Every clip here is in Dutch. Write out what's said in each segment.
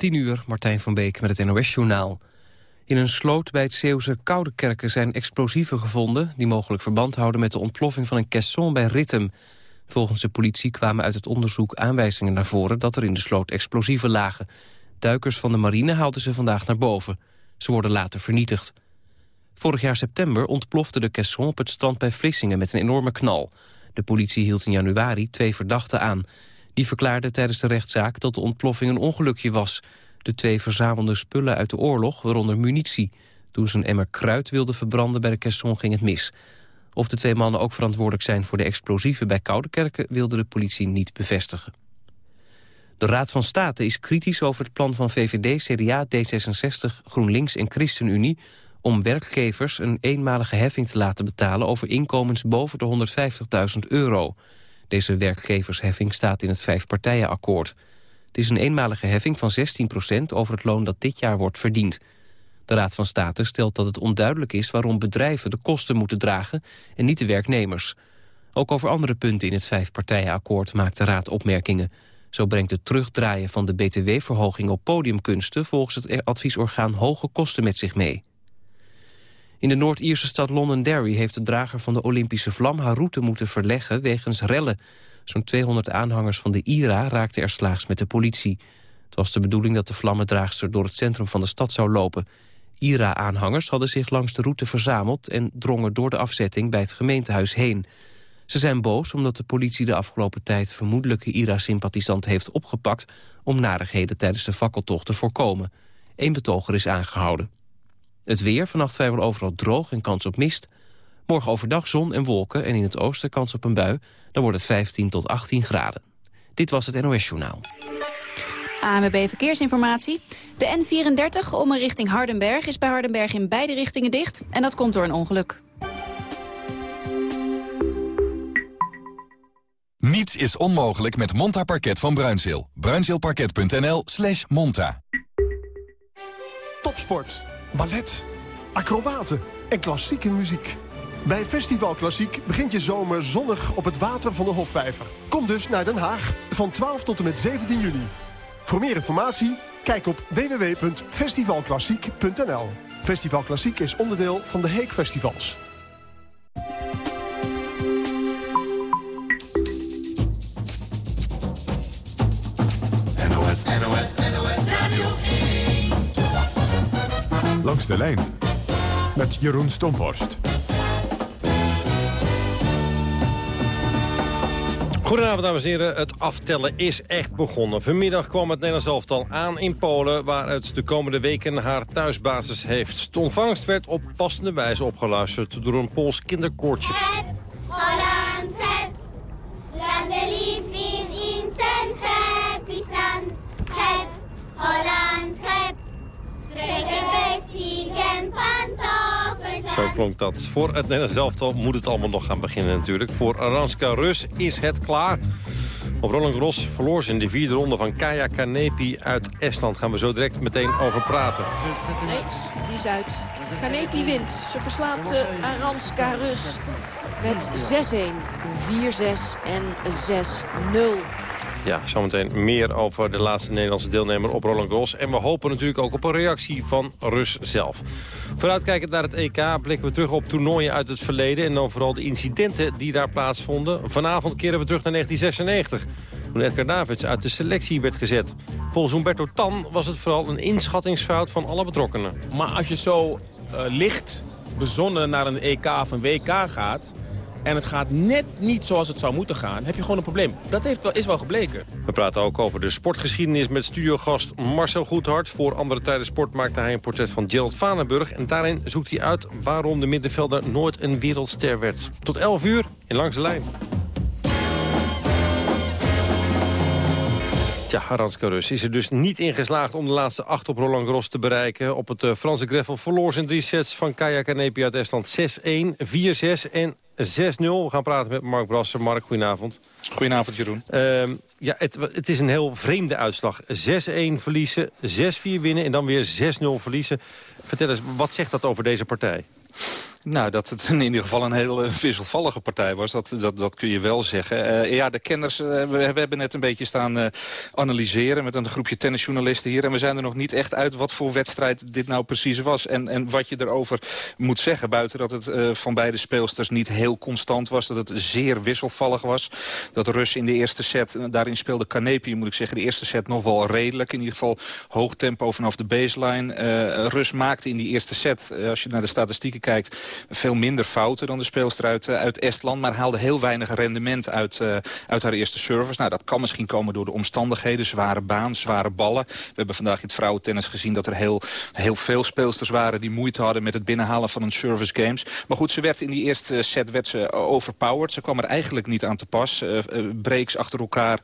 10 uur, Martijn van Beek met het NOS-journaal. In een sloot bij het Zeeuwse Koudekerken zijn explosieven gevonden... die mogelijk verband houden met de ontploffing van een caisson bij Rittem. Volgens de politie kwamen uit het onderzoek aanwijzingen naar voren... dat er in de sloot explosieven lagen. Duikers van de marine haalden ze vandaag naar boven. Ze worden later vernietigd. Vorig jaar september ontplofte de caisson op het strand bij Vlissingen... met een enorme knal. De politie hield in januari twee verdachten aan... Die verklaarde tijdens de rechtszaak dat de ontploffing een ongelukje was. De twee verzamelden spullen uit de oorlog, waaronder munitie. Toen ze een emmer kruid wilden verbranden bij de caisson ging het mis. Of de twee mannen ook verantwoordelijk zijn voor de explosieven bij Koudekerken... wilde de politie niet bevestigen. De Raad van State is kritisch over het plan van VVD, CDA, D66, GroenLinks en ChristenUnie... om werkgevers een eenmalige heffing te laten betalen over inkomens boven de 150.000 euro. Deze werkgeversheffing staat in het vijfpartijenakkoord. Het is een eenmalige heffing van 16% over het loon dat dit jaar wordt verdiend. De Raad van State stelt dat het onduidelijk is waarom bedrijven de kosten moeten dragen en niet de werknemers. Ook over andere punten in het vijfpartijenakkoord maakt de Raad opmerkingen. Zo brengt het terugdraaien van de btw-verhoging op podiumkunsten volgens het adviesorgaan hoge kosten met zich mee. In de Noord-Ierse stad Londonderry heeft de drager van de Olympische vlam haar route moeten verleggen wegens rellen. Zo'n 200 aanhangers van de IRA raakten er slaags met de politie. Het was de bedoeling dat de vlammendraagster door het centrum van de stad zou lopen. IRA-aanhangers hadden zich langs de route verzameld en drongen door de afzetting bij het gemeentehuis heen. Ze zijn boos omdat de politie de afgelopen tijd vermoedelijke IRA-sympathisant heeft opgepakt om narigheden tijdens de fakkeltocht te voorkomen. Eén betoger is aangehouden. Het weer, vannacht vrijwel overal droog en kans op mist. Morgen overdag zon en wolken en in het oosten kans op een bui. Dan wordt het 15 tot 18 graden. Dit was het NOS Journaal. AMB Verkeersinformatie. De N34 om en richting Hardenberg is bij Hardenberg in beide richtingen dicht. En dat komt door een ongeluk. Niets is onmogelijk met Monta Parket van Bruinzeel. Bruinzeelparket.nl slash monta. Topsport ballet, acrobaten en klassieke muziek. Bij Festival Klassiek begint je zomer zonnig op het water van de Hofvijver. Kom dus naar Den Haag van 12 tot en met 17 juni. Voor meer informatie, kijk op www.festivalklassiek.nl. Festival Klassiek is onderdeel van de Heek Festivals. NOS, NOS, NOS Langs de lijn met Jeroen Stomhorst. Goedenavond dames en heren, het aftellen is echt begonnen. Vanmiddag kwam het Nederlands elftal aan in Polen... waar het de komende weken haar thuisbasis heeft. De ontvangst werd op passende wijze opgeluisterd door een Pools kinderkoortje. Holland, heb, in heb, Holland, heb, zo klonk dat. Voor het Nederlands elftal moet het allemaal nog gaan beginnen natuurlijk. Voor Aranska Rus is het klaar. Op Roland Gros verloor ze in de vierde ronde van Kaya Kanepi uit Estland. Gaan we zo direct meteen over praten. Nee, die is uit. Kanepi wint. Ze verslaat uh, Aranska Rus met 6-1, 4-6 en 6-0. Ja, zometeen meer over de laatste Nederlandse deelnemer op Roland Garros. En we hopen natuurlijk ook op een reactie van Rus zelf. Vooruitkijkend naar het EK blikken we terug op toernooien uit het verleden... en dan vooral de incidenten die daar plaatsvonden. Vanavond keren we terug naar 1996 toen Edgar Davids uit de selectie werd gezet. Volgens Humberto Tan was het vooral een inschattingsfout van alle betrokkenen. Maar als je zo uh, licht bezonnen naar een EK of een WK gaat en het gaat net niet zoals het zou moeten gaan, heb je gewoon een probleem. Dat heeft wel, is wel gebleken. We praten ook over de sportgeschiedenis met studiogast Marcel Goedhart. Voor Andere Tijden Sport maakte hij een portret van Gerald Vanenburg. En daarin zoekt hij uit waarom de middenvelder nooit een wereldster werd. Tot 11 uur in Langs de Lijn. Ja, Haranska Rus is er dus niet in geslaagd om de laatste acht op Roland Garros te bereiken. Op het uh, Franse Greffel verloor zijn drie sets van Kaya Kanepi uit Estland 6-1, 4-6 en 6-0. We gaan praten met Mark Brasser. Mark, goedenavond. Goedenavond, Jeroen. Uh, ja, het, het, is een heel vreemde uitslag. 6-1 verliezen, 6-4 winnen en dan weer 6-0 verliezen. Vertel eens, wat zegt dat over deze partij? Nou, dat het in ieder geval een heel uh, wisselvallige partij was, dat, dat, dat kun je wel zeggen. Uh, ja, de kenners, we, we, hebben net een beetje staan analyseren met een groepje tennisjournalisten hier. En we zijn er nog niet echt uit wat voor wedstrijd dit nou precies was. En, en wat je erover moet zeggen, buiten dat het van beide speelsters niet heel constant was. Dat het zeer wisselvallig was. Dat Rus in de eerste set, daarin speelde Kanepi, moet ik zeggen, de eerste set nog wel redelijk. In ieder geval hoog tempo vanaf de baseline. Rus maakte in die eerste set, als je naar de statistieken kijkt veel minder fouten dan de speelster uit, uh, uit Estland. Maar haalde heel weinig rendement uit, uh, uit haar eerste service. Nou, dat kan misschien komen door de omstandigheden. Zware baan, zware ballen. We hebben vandaag in het vrouwentennis gezien dat er heel, heel veel speelsters waren... die moeite hadden met het binnenhalen van een service games. Maar goed, ze werd in die eerste set werd ze overpowered. Ze kwam er eigenlijk niet aan te pas. Uh, breaks achter elkaar, 6-1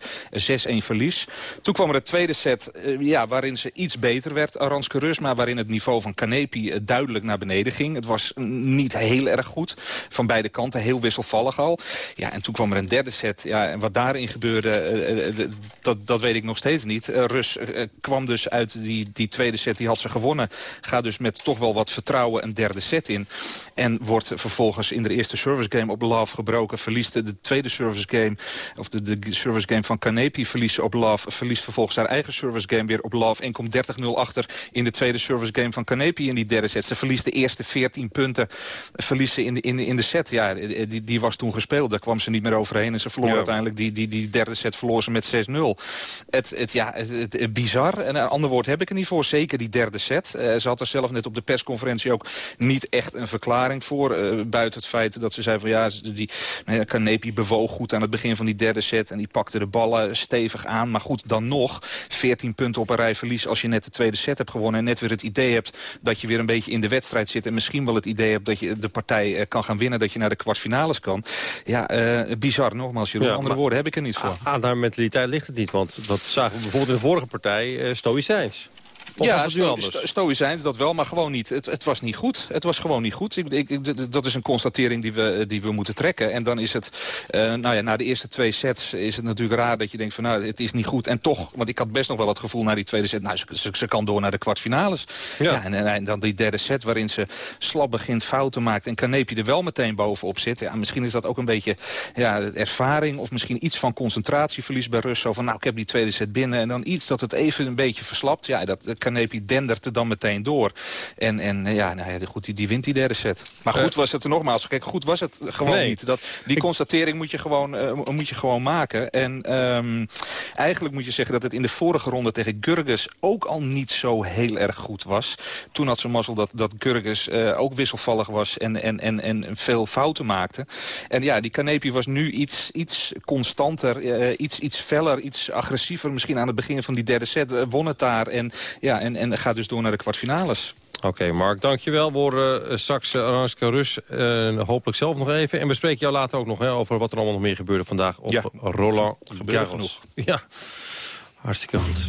verlies. Toen kwam er het tweede set ja, waarin ze iets beter werd, Aranske maar waarin het niveau van Kanepi duidelijk naar beneden ging. Het was niet heel erg goed. Van beide kanten, heel wisselvallig al. Ja, en toen kwam er een derde set. Ja, en wat daarin gebeurde, uh, uh, dat, dat weet ik nog steeds niet. Rus kwam dus uit die, die tweede set, die had ze gewonnen. Gaat dus met toch wel wat vertrouwen een derde set in. En wordt vervolgens in de eerste service game op love gebroken. Verliest de, de tweede service game, of de, de service game van Kanepi verliest op love. Verliest vervolgens haar eigen service game weer op love. En komt 30-0 achter in de tweede service game van Kanepi in die derde set. Ze verliest de eerste 14 punten verliezen in de, in, in de set. Ja, die, die was toen gespeeld. Daar kwam ze niet meer overheen. En ze verloor uiteindelijk die, die, die derde set verloor ze met 6-0. Het, het, ja, het, het, bizar. En een ander woord heb ik er niet voor. Zeker die derde set. Uh, ze had er zelf net op de persconferentie ook niet echt een verklaring voor. Uh, buiten het feit dat ze zei van ja, die nou ja, Kanepi bewoog goed aan het begin van die derde set. En die pakte de ballen stevig aan. Maar goed, dan nog 14 punten op een rij verlies als je net de tweede set hebt gewonnen. En net weer het idee hebt dat je weer een beetje in de wedstrijd zit. En misschien wel het idee hebt dat je de partij eh, kan gaan winnen... dat je naar de kwartfinales kan. Ja, uh, bizar nogmaals, Jeroen. Ja, Andere woorden heb ik er niet voor. Aan haar mentaliteit ligt het niet, want dat zagen we bijvoorbeeld in de vorige partij uh, Stoïcijns. Of ja, sto stoïcijns dat wel, maar gewoon niet. Het, het, was niet goed. Het was gewoon niet goed. Ik, ik, dat is een constatering die we, die we moeten trekken. En dan is het, uh, nou ja, na de eerste twee sets is het natuurlijk raar dat je denkt van nou, het is niet goed. En toch, want ik had best nog wel het gevoel na die tweede set, nou, ze, ze, kan door naar de kwartfinales. Ja. ja en, en, dan die derde set waarin ze slap begint, fouten maakt en Kaneepje er wel meteen bovenop zit. Ja, misschien is dat ook een beetje ja, ervaring of misschien iets van concentratieverlies bij Rus. Zo van nou, ik heb die tweede set binnen en dan iets dat het even een beetje verslapt. Ja, dat Kanepi dendert er dan meteen door. En, en ja, nou ja, goed, die, die wint die derde set. Maar goed was het er nogmaals. Kijk, goed was het gewoon niet. Dat, die constatering moet je gewoon, uh, moet je gewoon maken. En um, eigenlijk moet je zeggen dat het in de vorige ronde tegen Gurgus ook al niet zo heel erg goed was. Toen had ze mazzel dat, dat Gurgus uh, ook wisselvallig was en, en, en, en veel fouten maakte. En ja, die Kanepi was nu iets, iets constanter, uh, iets, iets feller, iets agressiever. Misschien aan het begin van die derde set won het daar. En ja, en, en gaat dus door naar de kwartfinales. Oké, Mark, dankjewel. We horen uh, straks Aranska Rus uh, hopelijk zelf nog even. En we spreken jou later ook nog hè, over wat er allemaal nog meer gebeurde vandaag op ja, Roland Garros. genoeg. Ja, hartstikke goed.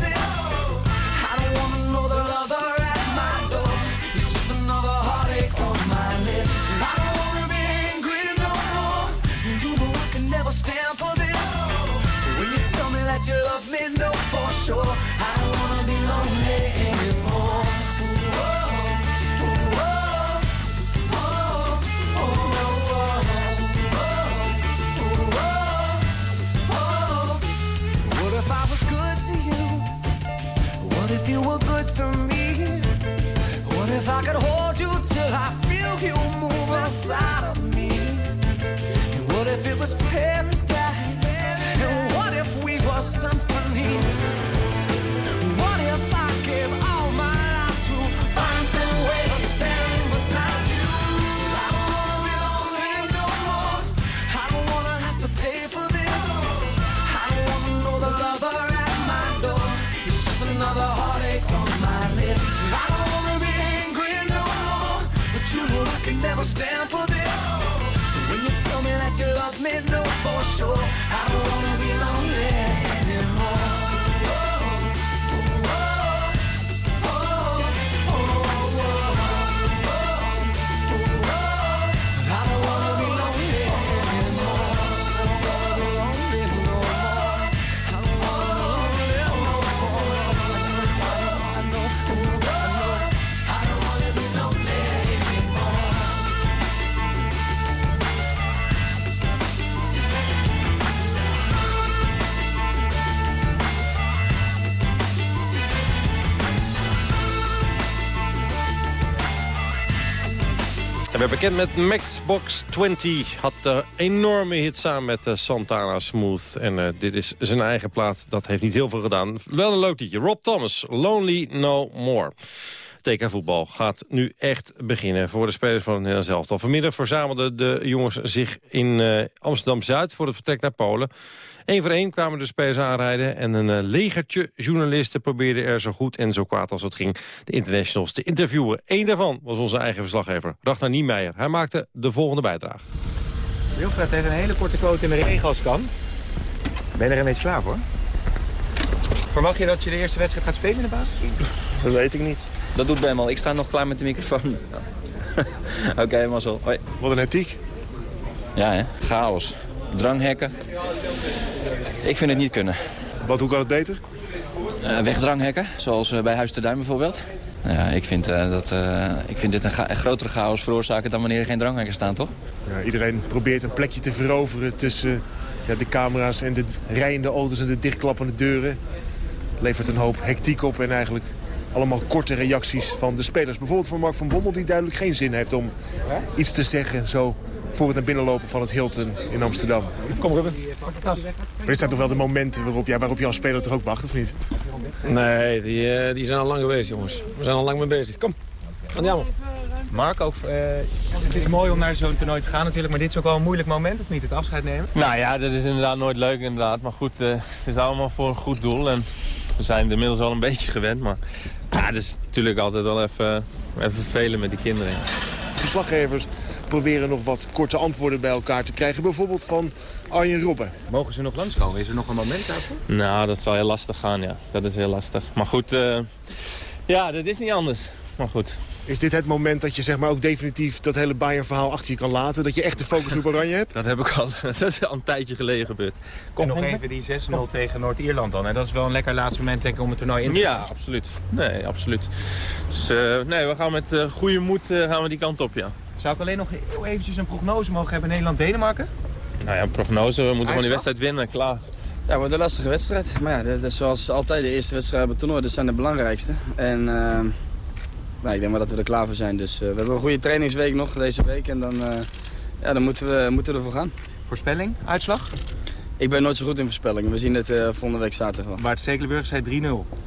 Inside of me. And what if it was paradise? And what if we were symphonies? En we bekend met Maxbox 20. Had een enorme hit samen met eh, Santana Smooth. En eh, dit is zijn eigen plaat. Dat heeft niet heel veel gedaan. Wel een leuk liedje. Rob Thomas, Lonely No More. TK voetbal gaat nu echt beginnen voor de spelers van het Nederlands elftal. Vanmiddag verzamelden de jongens zich in eh, Amsterdam-Zuid voor het vertrek naar Polen. Eén voor één kwamen de spelers aanrijden en een eh, legertje journalisten probeerden er zo goed en zo kwaad als het ging de internationals te interviewen. Eén daarvan was onze eigen verslaggever, Ragnar Niemeyer. Hij maakte de volgende bijdrage. Wilfred heeft een hele korte quote in de regen als kan. Ben je er een beetje klaar voor? Verwacht je dat je de eerste wedstrijd gaat spelen in de baan? Dat weet ik niet. Dat doet Ben al. Ik sta nog klaar met de microfoon. Oké, okay, Marcel. Hoi. Wat een ethiek. Ja, hè? Chaos. Dranghekken. Ik vind het niet kunnen. Wat, hoe kan het beter? Uh, wegdranghekken, zoals uh, bij Huis te Duin bijvoorbeeld. Ja, ik, vind, uh, dat, ik vind dit een, een, grotere chaos veroorzaken dan wanneer er geen dranghekken staan, toch? Ja, iedereen probeert een plekje te veroveren tussen ja, de camera's en de rijende auto's en de dichtklappende deuren. Levert een hoop hectiek op en eigenlijk allemaal korte reacties van de spelers. Bijvoorbeeld van Mark van Bommel die duidelijk geen zin heeft om iets te zeggen... zo voor het naar binnen lopen van het Hilton in Amsterdam. Kom Ruben. Maar er zijn toch wel de momenten waarop, ja, waarop je als speler toch ook wacht, of niet? Nee, die, uh, die zijn al lang geweest, jongens. We zijn al lang mee bezig. Kom, aan jammer. Mark, ook, uh, het is mooi om naar zo'n toernooi te gaan natuurlijk, maar dit is ook wel een moeilijk moment, of niet? Het afscheid nemen? Nou ja, dat is inderdaad nooit leuk inderdaad. Maar goed, uh, het is allemaal voor een goed doel. En we zijn er inmiddels al een beetje gewend, maar ja, het is natuurlijk altijd wel even, even vervelen met die kinderen. Verslaggevers proberen nog wat korte antwoorden bij elkaar te krijgen. Bijvoorbeeld van Arjen Robben. Mogen ze nog langskomen? Is er nog een moment daarvoor? Nou, dat zal heel lastig gaan, ja. Dat is heel lastig. Maar goed, uh, ja, dat is niet anders. Maar goed. Is dit het moment dat je zeg maar, ook definitief dat hele Bayern-verhaal achter je kan laten? Dat je echt de focus op Oranje hebt? Dat heb ik al. Dat is al een tijdje geleden gebeurd. Kom en nog even die 6-0 tegen Noord-Ierland dan. En dat is wel een lekker laatste moment denk ik, om het toernooi in te Ja, absoluut. Nee, absoluut. Dus uh, nee, we gaan met uh, goede moed uh, gaan we die kant op, ja. Zou ik alleen nog heel eventjes een prognose mogen hebben Nederland-Denemarken? Nou ja, een prognose. We moeten gewoon die wedstrijd winnen, klaar. Ja, het wordt een lastige wedstrijd. Maar ja, dat is zoals altijd de eerste wedstrijden op het toernooi. Dat zijn de belangrijkste. En uh, nou, ik denk maar dat we er klaar voor zijn. Dus uh, we hebben een goede trainingsweek nog deze week. En dan, uh, ja, dan moeten, we, moeten we ervoor gaan. Voorspelling, uitslag? Ik ben nooit zo goed in voorspellingen. We zien het volgende week zaterdag wel. Bart Stekelenburg zei 3-0.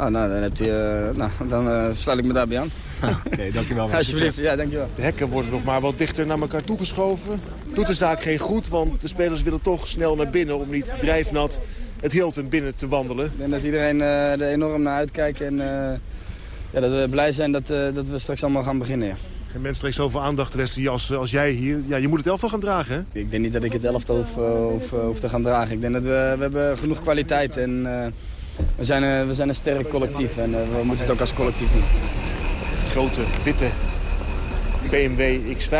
Oh, nou, dan, hebt hij, uh, nou, dan uh, sluit ik me daarbij aan. Oké, okay, dankjewel. Alsjeblieft, ja, dankjewel. De hekken worden nog maar wat dichter naar elkaar toegeschoven. Doet de zaak geen goed, want de spelers willen toch snel naar binnen... om niet drijfnat het Hilton binnen te wandelen. Ik denk dat iedereen uh, er enorm naar uitkijkt en ja, dat we blij zijn dat, dat we straks allemaal gaan beginnen. Ja. Geen mens trekt zoveel aandacht, Wesley, als, als jij hier. Ja, je moet het elftal gaan dragen, hè? Ik denk niet dat ik het elftal hoef, hoef, hoef te gaan dragen. Ik denk dat we, we hebben genoeg kwaliteit en... We zijn, een, we zijn een sterk collectief en uh, we moeten het ook als collectief doen. Grote, witte BMW X5.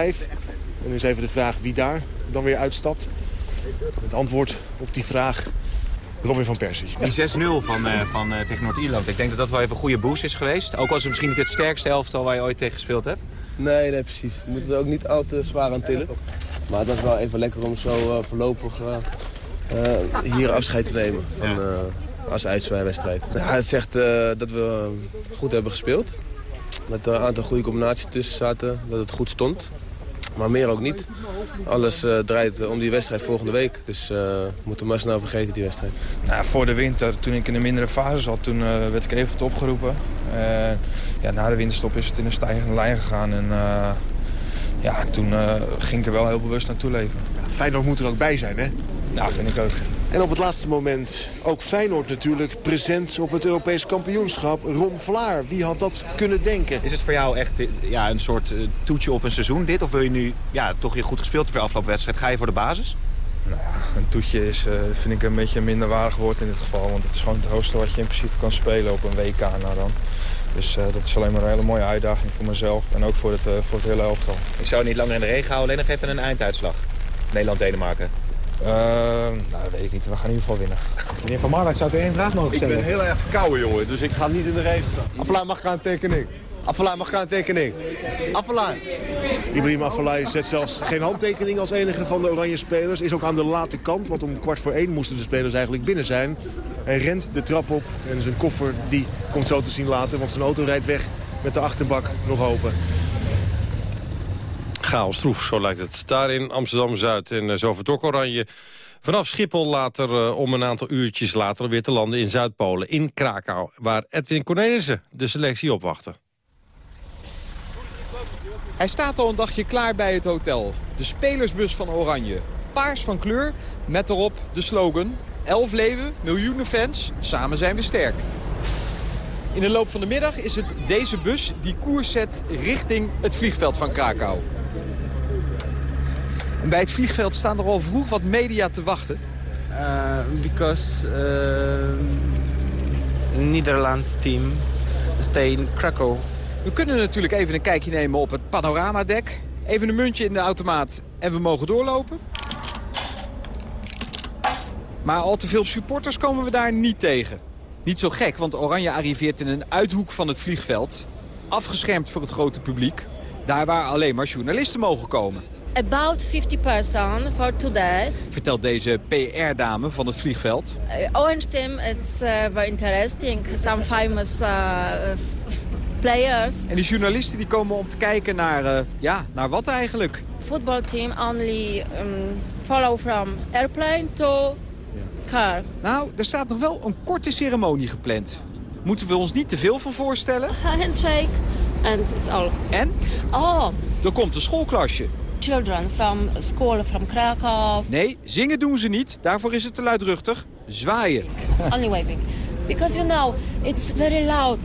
En nu is even de vraag wie daar dan weer uitstapt. Het antwoord op die vraag, Robin van Persie. Die 6-0 van, uh, van uh, tegen Noord-Ierland, ik denk dat dat wel even een goede boost is geweest. Ook als het misschien niet het sterkste elftal waar je ooit tegen gespeeld hebt. Nee, nee, precies. We moeten er ook niet al te zwaar aan tillen. Maar het was wel even lekker om zo voorlopig hier afscheid te nemen van... Ja als uitzwaaiwedstrijd. Ja, het zegt uh, dat we goed hebben gespeeld. met een aantal goede combinaties tussen zaten. Dat het goed stond. Maar meer ook niet. Alles eh, draait om die wedstrijd volgende week. Dus eh, we moeten maar snel vergeten die wedstrijd. Nou, voor de winter, toen ik in een mindere fase zat, toen eh, werd ik even opgeroepen. En ja, na de winterstop is het in een stijgende lijn gegaan. En eh, ja, toen eh, ging ik er wel heel bewust naartoe leven. Feyenoord moet er ook bij zijn, hè? Nou, vind ik ook. En op het laatste moment ook Feyenoord natuurlijk present op het Europees kampioenschap. Ron Vlaar, wie had dat kunnen denken? Is het voor jou echt ja, een soort eh, toetje op een seizoen dit? Of wil je nu ja, toch weer goed gespeeld hebben de afgelopen wedstrijd? Ga je voor de basis? Nou ja, een toetje is, eh, vind ik een beetje een minder waardig woord in dit geval. Want het is gewoon het hoogste wat je in principe kan spelen op een WK nou dan. Dus eh, dat is alleen maar een hele mooie uitdaging voor mezelf en ook voor het, eh, voor het hele elftal. Ik zou niet langer in de regen houden, alleen nog even een einduitslag. Nederland-Denemarken. Uh, nou, dat weet ik niet. We gaan in ieder geval winnen. Meneer Van Marwijk, zou ik één vraag mogen Ik stellen? ben heel erg verkouden, jongen, dus ik ga niet in de regen staan. Aflaai mag gaan tekening. Aflaai mag gaan tekening. Aflaai. Ibrahim Afellay zet zelfs geen handtekening als enige van de oranje spelers. Is ook aan de late kant, want om kwart voor één moesten de spelers eigenlijk binnen zijn. Hij rent de trap op en zijn koffer die komt zo te zien later. Want zijn auto rijdt weg met de achterbak nog open. Chaos troef, zo lijkt het. Daar in Amsterdam-Zuid en eh, zo vertrok Oranje. Vanaf Schiphol later eh, om een aantal uurtjes later weer te landen in Zuid-Polen, in Krakau. Waar Edwin Cornelissen de selectie opwachtte. Hij staat al een dagje klaar bij het hotel. De spelersbus van Oranje. Paars van kleur, met erop de slogan... Elf leeuwen, miljoenen fans, samen zijn we sterk. In de loop van de middag is het deze bus die koers zet richting het vliegveld van Krakau. En bij het vliegveld staan er al vroeg wat media te wachten. Uh, because uh, Nederlands team stay in Krakow. We kunnen natuurlijk even een kijkje nemen op het panoramadek. Even een muntje in de automaat en we mogen doorlopen. Maar al te veel supporters komen we daar niet tegen. Niet zo gek, want Oranje arriveert in een uithoek van het vliegveld. Afgeschermd voor het grote publiek. Daar waar alleen maar journalisten mogen komen. About 50 person for today. Vertelt deze PR-dame van het vliegveld. Uh, Orange team it's uh, very interesting. Some famous uh, players. En die journalisten die komen om te kijken naar, ja, naar wat eigenlijk? Football team only um, follow from airplane to car. Nou, er staat nog wel een korte ceremonie gepland. Moeten we ons niet te veel van voorstellen? Handshake and it's all. En? Oh. Er komt een schoolklasje. Children from school from Krakow. Nee, zingen doen ze niet. Daarvoor is het te luidruchtig. Zwaaien. Only waving. Because you know, it's very loud.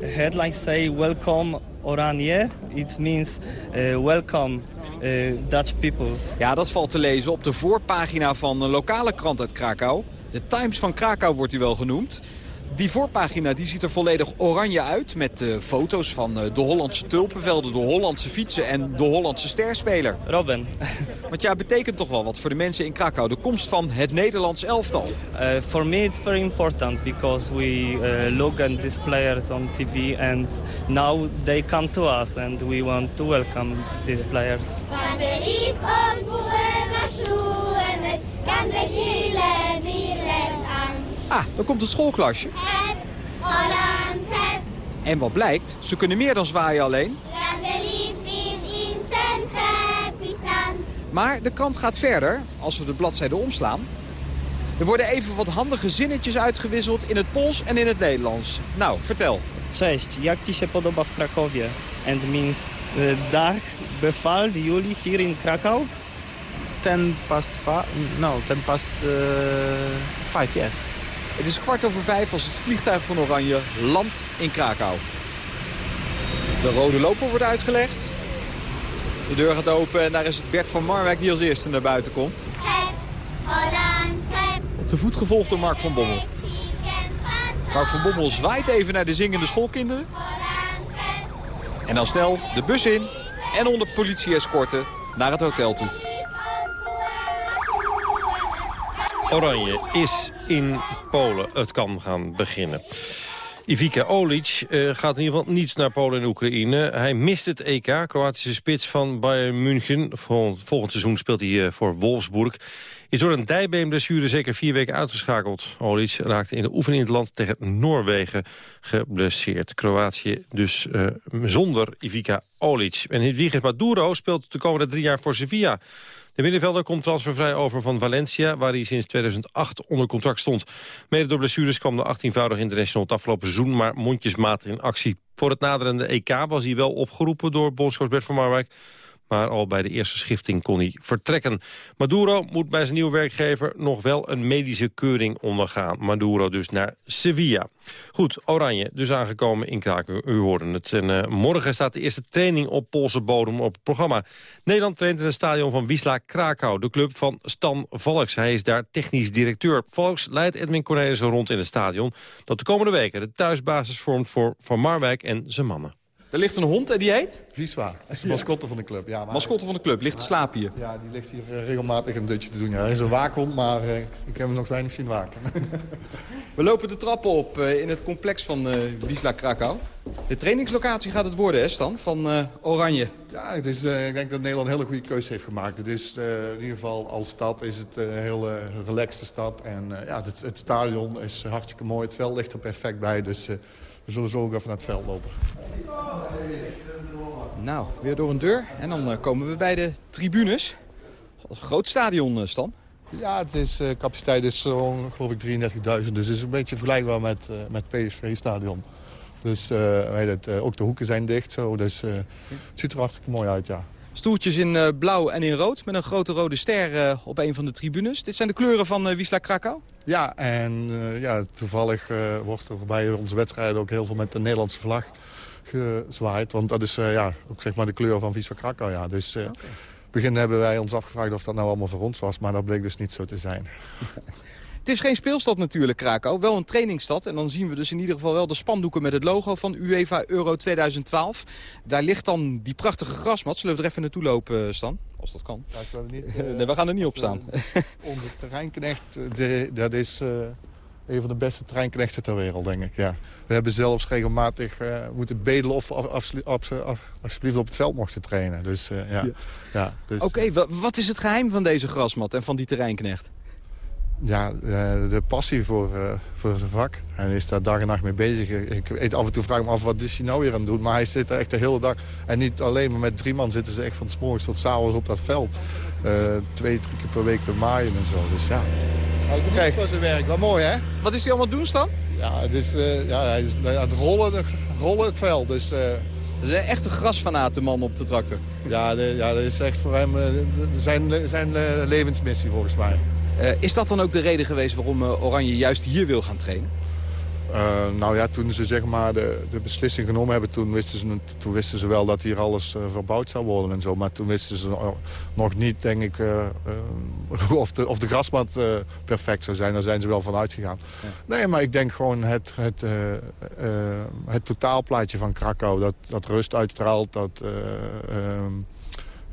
Headlines say welcome Oranje. It means uh, welcome uh, Dutch people. Ja, dat valt te lezen op de voorpagina van een lokale krant uit Krakau. De Times van Krakau wordt hij wel genoemd. Die voorpagina die ziet er volledig oranje uit... met uh, foto's van uh, de Hollandse tulpenvelden, de Hollandse fietsen... en de Hollandse sterspeler. Robin. Want ja, betekent toch wel wat voor de mensen in Krakau... de komst van het Nederlands elftal. Uh, for me it's very important... because we look at these players on TV... and now they come to us... and we want to welcome these players. Van de lief schoenen... kan Ah, dan komt een schoolklasje. Het Holland het. En wat blijkt, ze kunnen meer dan zwaaien alleen. Maar de krant gaat verder, als we de bladzijde omslaan. Er worden even wat handige zinnetjes uitgewisseld in het Pools en in het Nederlands. Nou, vertel. Cześć, jak ci się podoba w Krakowie? And means uh, dag bevalt jullie hier in Krakau? Ten past no, ten past uh, five, yes. Het is kwart over vijf als het vliegtuig van Oranje landt in Krakau. De rode loper wordt uitgelegd. De deur gaat open en daar is het Bert van Marwijk die als eerste naar buiten komt. Op de voet gevolgd door Mark van Bommel. Mark van Bommel zwaait even naar de zingende schoolkinderen. En dan snel de bus in en onder politie-escorten naar het hotel toe. Oranje is in Polen. Het kan gaan beginnen. Ivica Olic uh, gaat in ieder geval niet naar Polen en Oekraïne. Hij mist het EK, Kroatische spits van Bayern München. Vol volgend seizoen speelt hij uh, voor Wolfsburg. is door een dijbeenblessure zeker vier weken uitgeschakeld. Olic raakte in de oefening in het land tegen Noorwegen geblesseerd. Kroatië dus uh, zonder Ivica Olic. En Hedwiges Maduro speelt de komende drie jaar voor Sevilla. De middenvelder komt transfervrij over van Valencia... waar hij sinds 2008 onder contract stond. Mede door blessures kwam de 18-voudige international het afgelopen seizoen... maar mondjesmatig in actie. Voor het naderende EK was hij wel opgeroepen door bondscoach Bert van Marwijk... Maar al bij de eerste schifting kon hij vertrekken. Maduro moet bij zijn nieuwe werkgever nog wel een medische keuring ondergaan. Maduro dus naar Sevilla. Goed, Oranje dus aangekomen in Kraken. U hoorde het. En uh, morgen staat de eerste training op Poolse bodem op het programma. Nederland traint in het stadion van Wisla Krakau. De club van Stan Valks. Hij is daar technisch directeur. Valks leidt Edwin Cornelissen rond in het stadion... dat de komende weken de thuisbasis vormt voor Van Marwijk en zijn mannen. Er ligt een hond en die heet? Viswa. Dat is de mascotte van de club. Ja, maar mascotte van de club. Ligt te slapen hier? Ja, die ligt hier uh, regelmatig een dutje te doen. Ja. Hij is een waakhond, maar uh, ik heb hem nog weinig zien waken. We lopen de trappen op uh, in het complex van Wisla Krakau. De trainingslocatie gaat het worden, hè Stan, van Oranje? Ja, het is, ik denk dat Nederland een hele goede keuze heeft gemaakt. Het is, in ieder geval als stad is het een hele relaxte stad. En ja, het, het, stadion is hartstikke mooi. Het veld ligt er perfect bij, dus... we zullen zo ook even naar het veld lopen. Nou, weer door een deur. En dan uh, komen we bij de tribunes. Een groot stadion, uh, Stan. Ja, het is, uh, capaciteit is zo'n, geloof ik 33.000. Dus het is een beetje vergelijkbaar met, met PSV-stadion. Dus het, ook de hoeken zijn dicht. Zo, dus het ziet er hartstikke mooi uit, ja. Stoeltjes in blauw en in rood met een grote rode ster op een van de tribunes. Dit zijn de kleuren van Wisla Krakau? Ja, en ja, toevallig wordt er bij onze wedstrijden ook heel veel met de Nederlandse vlag gezwaaid. Want dat is ja, ook zeg maar de kleur van Wisła Krakau. Ja. Dus okay. begin hebben wij ons afgevraagd of dat nou allemaal voor ons was. Maar dat bleek dus niet zo te zijn. Het is geen speelstad natuurlijk, Krakau. Wel een trainingsstad. En dan zien we dus in ieder geval wel de spandoeken met het logo van UEFA Euro 2012. Daar ligt dan die prachtige grasmat. Zullen we er even naartoe lopen, Stan? Als dat kan. Ja, niet, uh, nee, we gaan er niet op staan. Onze terreinknecht, de, dat is een van de beste treinknechten ter wereld, denk ik. Ja. We hebben zelfs regelmatig uh, moeten bedelen of af, af, af, alsjeblieft op het veld mochten trainen. Dus, uh, ja. ja. ja dus, Oké, okay, wat is het geheim van deze grasmat en van die terreinknecht? Ja, uh, de passie voor, voor zijn vak. Hij is daar dag en nacht mee bezig. Ik, af en toe vraag ik me af, wat is hij nou weer aan het doen? Maar hij zit er echt de hele dag. En niet alleen, maar met drie man zitten ze echt van s morgens tot s avonds op dat veld. twee, drie keer per week te maaien en zo. Dus ja, hij Kijk. voor zijn werk. Wat mooi, hè? Wat is hij allemaal doen dan? Ja, het is, uh, ja, hij is aan het rollen, rollen het veld. Dus, uh, dat is een echte grasfanaat, de man op de tractor. Ja, de, ja dat is echt voor hem uh, zijn, zijn levensmissie, volgens mij. Is dat dan ook de reden geweest waarom Oranje juist hier wil gaan trainen? Uh, nou ja, toen ze zeg maar de, de beslissing genomen hebben, toen wisten, ze, toen wisten ze wel dat hier alles uh, verbouwd zou worden en zo. Maar toen wisten ze nog niet, denk ik, uh, of, de, of de grasmat perfect zou zijn. Daar zijn ze wel van uitgegaan. Ja. Nee, maar ik denk gewoon het, het, het totaalplaatje van Krakau, dat, dat rust uitstraalt, dat... Ehm,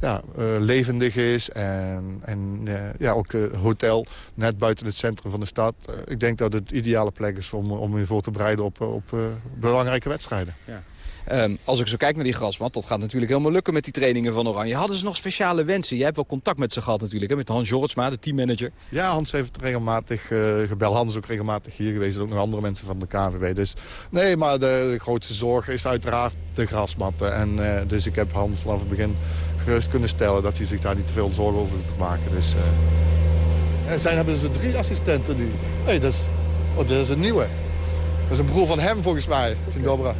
ja, uh, levendig is. En, en uh, ja, ook uh, hotel net buiten het centrum van de stad. ik denk dat het ideale plek is om, om je voor te bereiden op, op belangrijke wedstrijden. Ja. Um, als ik zo kijk naar die grasmat, dat gaat natuurlijk helemaal lukken met die trainingen van Oranje. Hadden ze nog speciale wensen? Jij hebt wel contact met ze gehad natuurlijk, hè? met Hans Jortsma, de teammanager. Ja, Hans heeft regelmatig uh, gebeld. Hans is ook regelmatig hier geweest en ook nog andere mensen van de KVB. Dus nee, maar de, de grootste zorg is uiteraard de grasmatten. En uh, dus ik heb Hans vanaf het begin gerust kunnen stellen dat hij zich daar niet te veel zorgen over hoeft te maken. Dus, uh... en zijn hebben ze drie assistenten nu. Nee, dat is, oh, dat is een nieuwe. Dat is een broer van hem volgens mij, Dobra.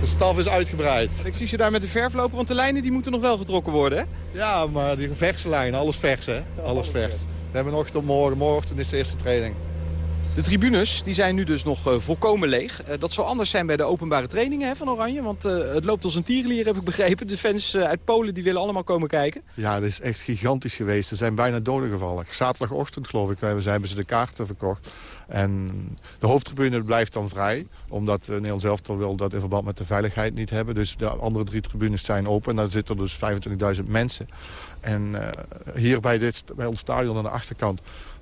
De staf is uitgebreid. Ik zie ze daar met de verf lopen, want de lijnen die moeten nog wel getrokken worden, hè? Ja, maar die verse lijnen, alles vers, hè? Alles vers. We hebben nog tot morgen. Morgen is de eerste training. De tribunes die zijn nu dus nog uh, volkomen leeg. Uh, dat zal anders zijn bij de openbare trainingen hè, van Oranje. Want uh, het loopt als een tierenlier, heb ik begrepen. De fans uit Polen die willen allemaal komen kijken. Ja, dat is echt gigantisch geweest. Er zijn bijna doden gevallen. Zaterdagochtend, geloof ik, hebben ze de kaarten verkocht. En de hoofdtribune blijft dan vrij. Omdat Nederland zelf wil dat in verband met de veiligheid niet hebben. Dus de andere drie tribunes zijn open. En daar zitten dus 25.000 mensen. En hier bij, dit, bij ons stadion aan de achterkant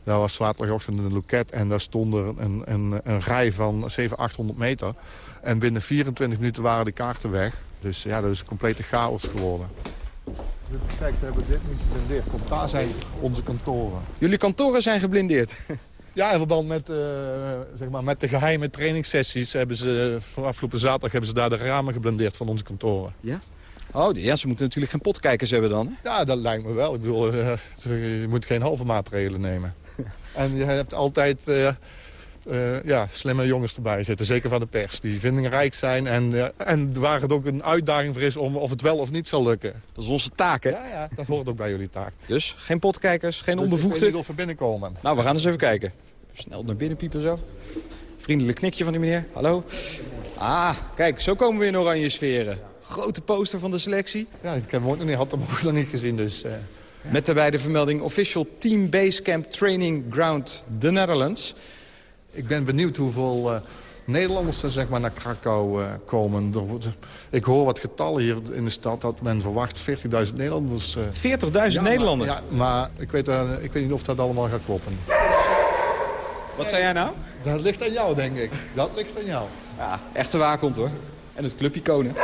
daar was zaterdagochtend een loket en daar stond er een, een, een rij van 700, 800 meter. En binnen 24 minuten waren de kaarten weg. Dus ja, dat is een complete chaos geworden. Kijk, ze hebben dit niet geblindeerd. Want daar zijn onze kantoren. Jullie kantoren zijn geblindeerd. Ja, in verband met, eh, zeg maar, met de geheime trainingssessies... hebben ze voor afgelopen zaterdag hebben ze daar de ramen geblindeerd van onze kantoren. Ja? Oh, ja, ze moeten natuurlijk geen potkijkers hebben dan. hè? Ja, dat lijkt me wel. Ik bedoel, eh, je moet geen halve maatregelen nemen. en je hebt altijd eh, eh, ja, slimme jongens erbij zitten, zeker van de pers. Die vindingrijk zijn en, eh, en waar het ook een uitdaging voor is om of het wel of niet zal lukken. Dat is onze taak, hè? Ja, ja, dat hoort ook bij jullie taak. Dus geen potkijkers, geen Dus ik weet onbevoegden. niet of we binnenkomen. Nou, we gaan eens even kijken. Snel naar binnen piepen zo. Vriendelijk knikje van die meneer. Hallo. Ah, kijk, zo komen we in oranje sferen. Grote poster van de selectie. Ja, ik heb hem nog niet, had hem ook nog niet gezien, dus... eh, Met daarbij de vermelding Official Team Basecamp Training Ground The Netherlands. Ik ben benieuwd hoeveel eh, Nederlanders er zeg maar, naar Krakau eh, komen. Ik hoor wat getallen hier in de stad dat men verwacht 40.000 Nederlanders. eh. 40.000 Ja, maar- Nederlanders? ja, maar ik weet, eh, ik weet niet of dat allemaal gaat kloppen. Wat zei jij nou? Dat ligt aan jou, denk ik. Dat ligt aan jou. Ja, echte waakhond hoor. En het clubiconen.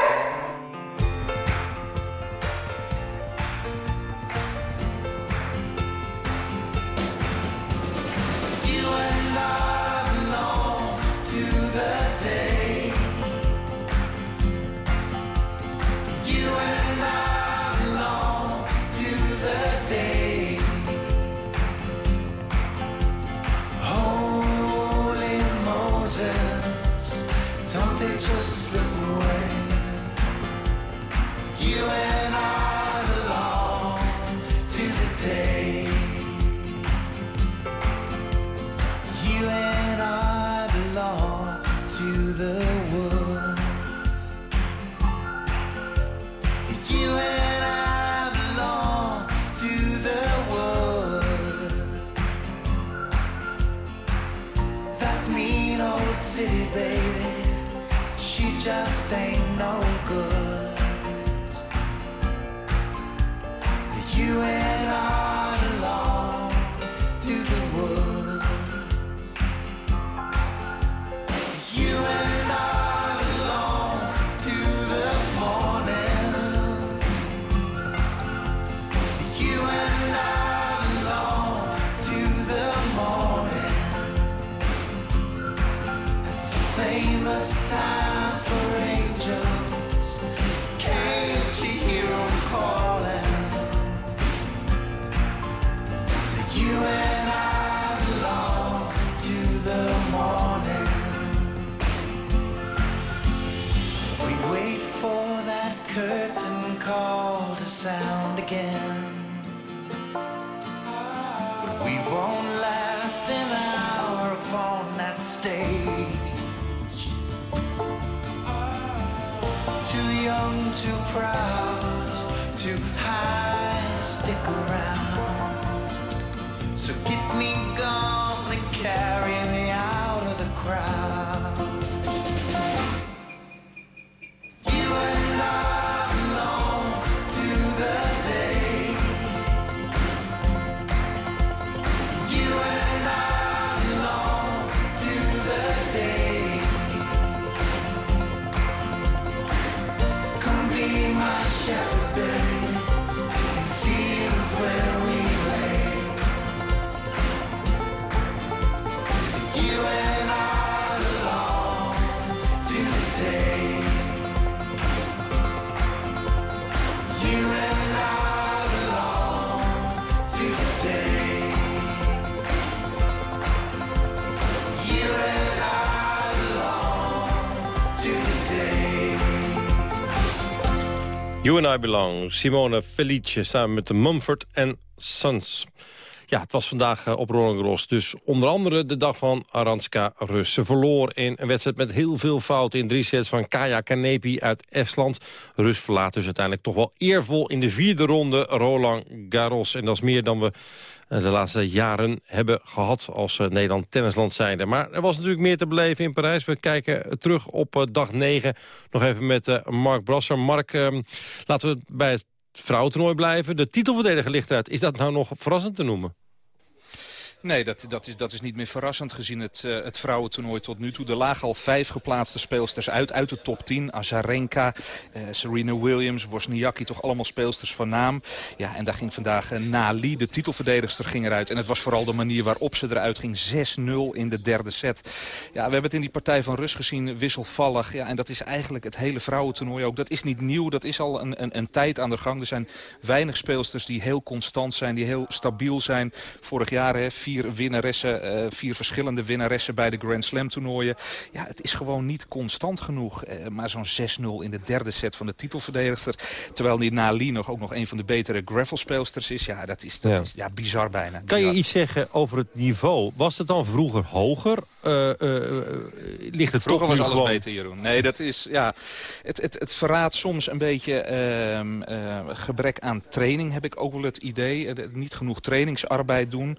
Simone Felice samen met de Mumford Sons. Ja, het was vandaag eh, op Roland Garros. Dus onder andere de dag van Aranska Rus. Ze verloor in een wedstrijd met heel veel fouten in drie sets van Kaya Kanepi uit Estland. Rus verlaat dus uiteindelijk toch wel eervol in de vierde ronde Roland Garros. En dat is meer dan we de laatste jaren hebben gehad als eh, Nederland tennisland zijnde. Maar er was natuurlijk meer te beleven in Parijs. We kijken terug op eh, dag 9. Nog even met eh, Mark Brasser. Mark, ehm, laten we bij het vrouwentoernooi blijven. De titelverdediger ligt eruit. Is dat nou nog verrassend te noemen? Nee, dat, dat, is, dat is niet meer verrassend gezien het, uh, het vrouwentoernooi tot nu toe. Er lagen al vijf geplaatste speelsters uit, uit de top 10. Azarenka, uh, Serena Williams, Wozniacki, toch allemaal speelsters van naam. Ja, en daar ging vandaag uh, Nali, de titelverdedigster, ging eruit. En het was vooral de manier waarop ze eruit ging. 6-0 in de derde set. Ja, we hebben het in die partij van Rus gezien, wisselvallig. Ja, en dat is eigenlijk het hele vrouwentoernooi ook. Dat is niet nieuw, dat is al een, een, een tijd aan de gang. Er zijn weinig speelsters die heel constant zijn, die heel stabiel zijn. Vorig jaar, hè, vier winnaressen, uh, vier verschillende winnaressen bij de Grand Slam toernooien. Ja, het is gewoon niet constant genoeg. Uh, maar zo'n 6-0 in de derde set van de titelverdedigster. Terwijl die Nali nog ook nog een van de betere gravelspeelsters is. Ja, dat is, dat Ja. is ja, bizar bijna. Kan je iets zeggen over het niveau? Was het dan vroeger hoger? Eh, eh, eh, ligt het Vroeger was alles gewoon... beter, Jeroen. Nee, dat is, ja, het, het, het verraadt soms een beetje ehm, eh, gebrek aan training, heb ik ook wel het idee. Eh, niet genoeg trainingsarbeid doen.